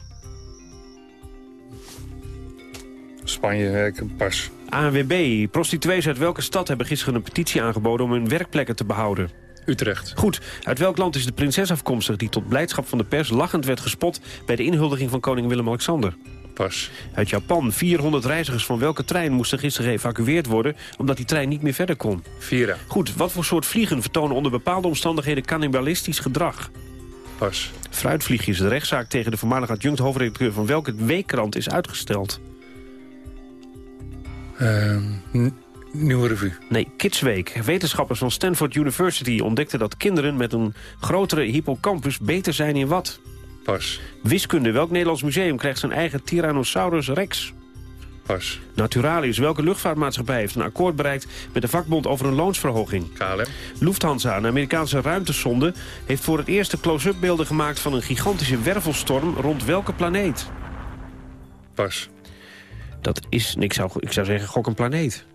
Spanje, pas. ANWB. Prostituees uit welke stad hebben gisteren een petitie aangeboden... om hun werkplekken te behouden? Utrecht. Goed. Uit welk land is de prinses afkomstig... die tot blijdschap van de pers lachend werd gespot... bij de inhuldiging van koning Willem-Alexander? Pas. Uit Japan. 400 reizigers van welke trein moesten gisteren geëvacueerd worden... omdat die trein niet meer verder kon? Vira. Goed. Wat voor soort vliegen vertonen onder bepaalde omstandigheden... cannibalistisch gedrag? Pas. Fruitvliegjes. De rechtszaak tegen de voormalige adjunct hoofdredacteur... van welke weekkrant is uitgesteld? Uh, nieuwe revue. Nee, Kidsweek. Wetenschappers van Stanford University ontdekten dat kinderen met een grotere hippocampus beter zijn in wat? Pas. Wiskunde. Welk Nederlands museum krijgt zijn eigen Tyrannosaurus rex? Pas. Naturalis. Welke luchtvaartmaatschappij heeft een akkoord bereikt met de vakbond over een loonsverhoging? KLM. Lufthansa, een Amerikaanse ruimtesonde, heeft voor het eerst de close-up beelden gemaakt van een gigantische wervelstorm rond welke planeet? Pas. Dat is, ik zou, ik zou zeggen, gok een planeet.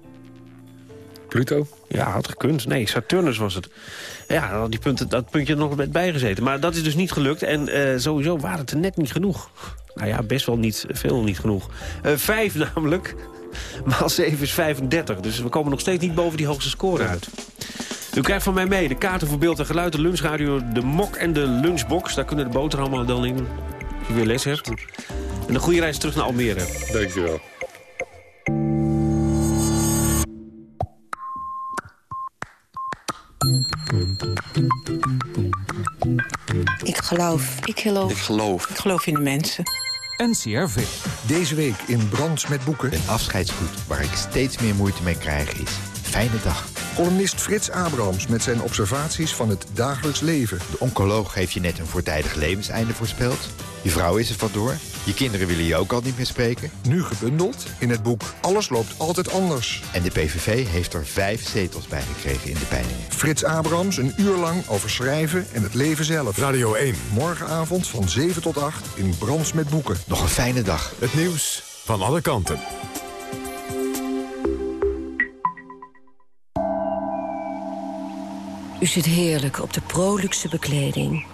Pluto? Ja, had gekund. Nee, Saturnus was het. Ja, die punten, dat puntje er nog bijgezeten. Maar dat is dus niet gelukt. En uh, sowieso waren het er net niet genoeg. Nou ja, best wel niet veel niet genoeg. Uh, vijf [laughs] namelijk. Maal 7 is 35. Dus we komen nog steeds niet boven die hoogste score uit. U krijgt van mij mee de kaarten voor beeld en geluid, de lunchradio, de mok en de lunchbox. Daar kunnen de boterhammen dan in. Als je weer les hebt. En een goede reis terug naar Almere. Dankjewel. Ik geloof. Ik geloof. Ik geloof. Ik geloof in de mensen. NCRV. Deze week in Brands met Boeken. Een afscheidsgoed waar ik steeds meer moeite mee krijg is... Fijne dag. Columnist Frits Abrahams met zijn observaties van het dagelijks leven. De oncoloog heeft je net een voortijdig levenseinde voorspeld. Je vrouw is er vandoor. Je kinderen willen je ook al niet meer spreken. Nu gebundeld in het boek Alles loopt altijd anders. En de PVV heeft er vijf zetels bij gekregen in de peilingen. Frits Abrahams een uur lang over schrijven en het leven zelf. Radio 1. Morgenavond van 7 tot 8 in Brands met Boeken. Nog een fijne dag. Het nieuws van alle kanten. U zit heerlijk op de Proluxe bekleding.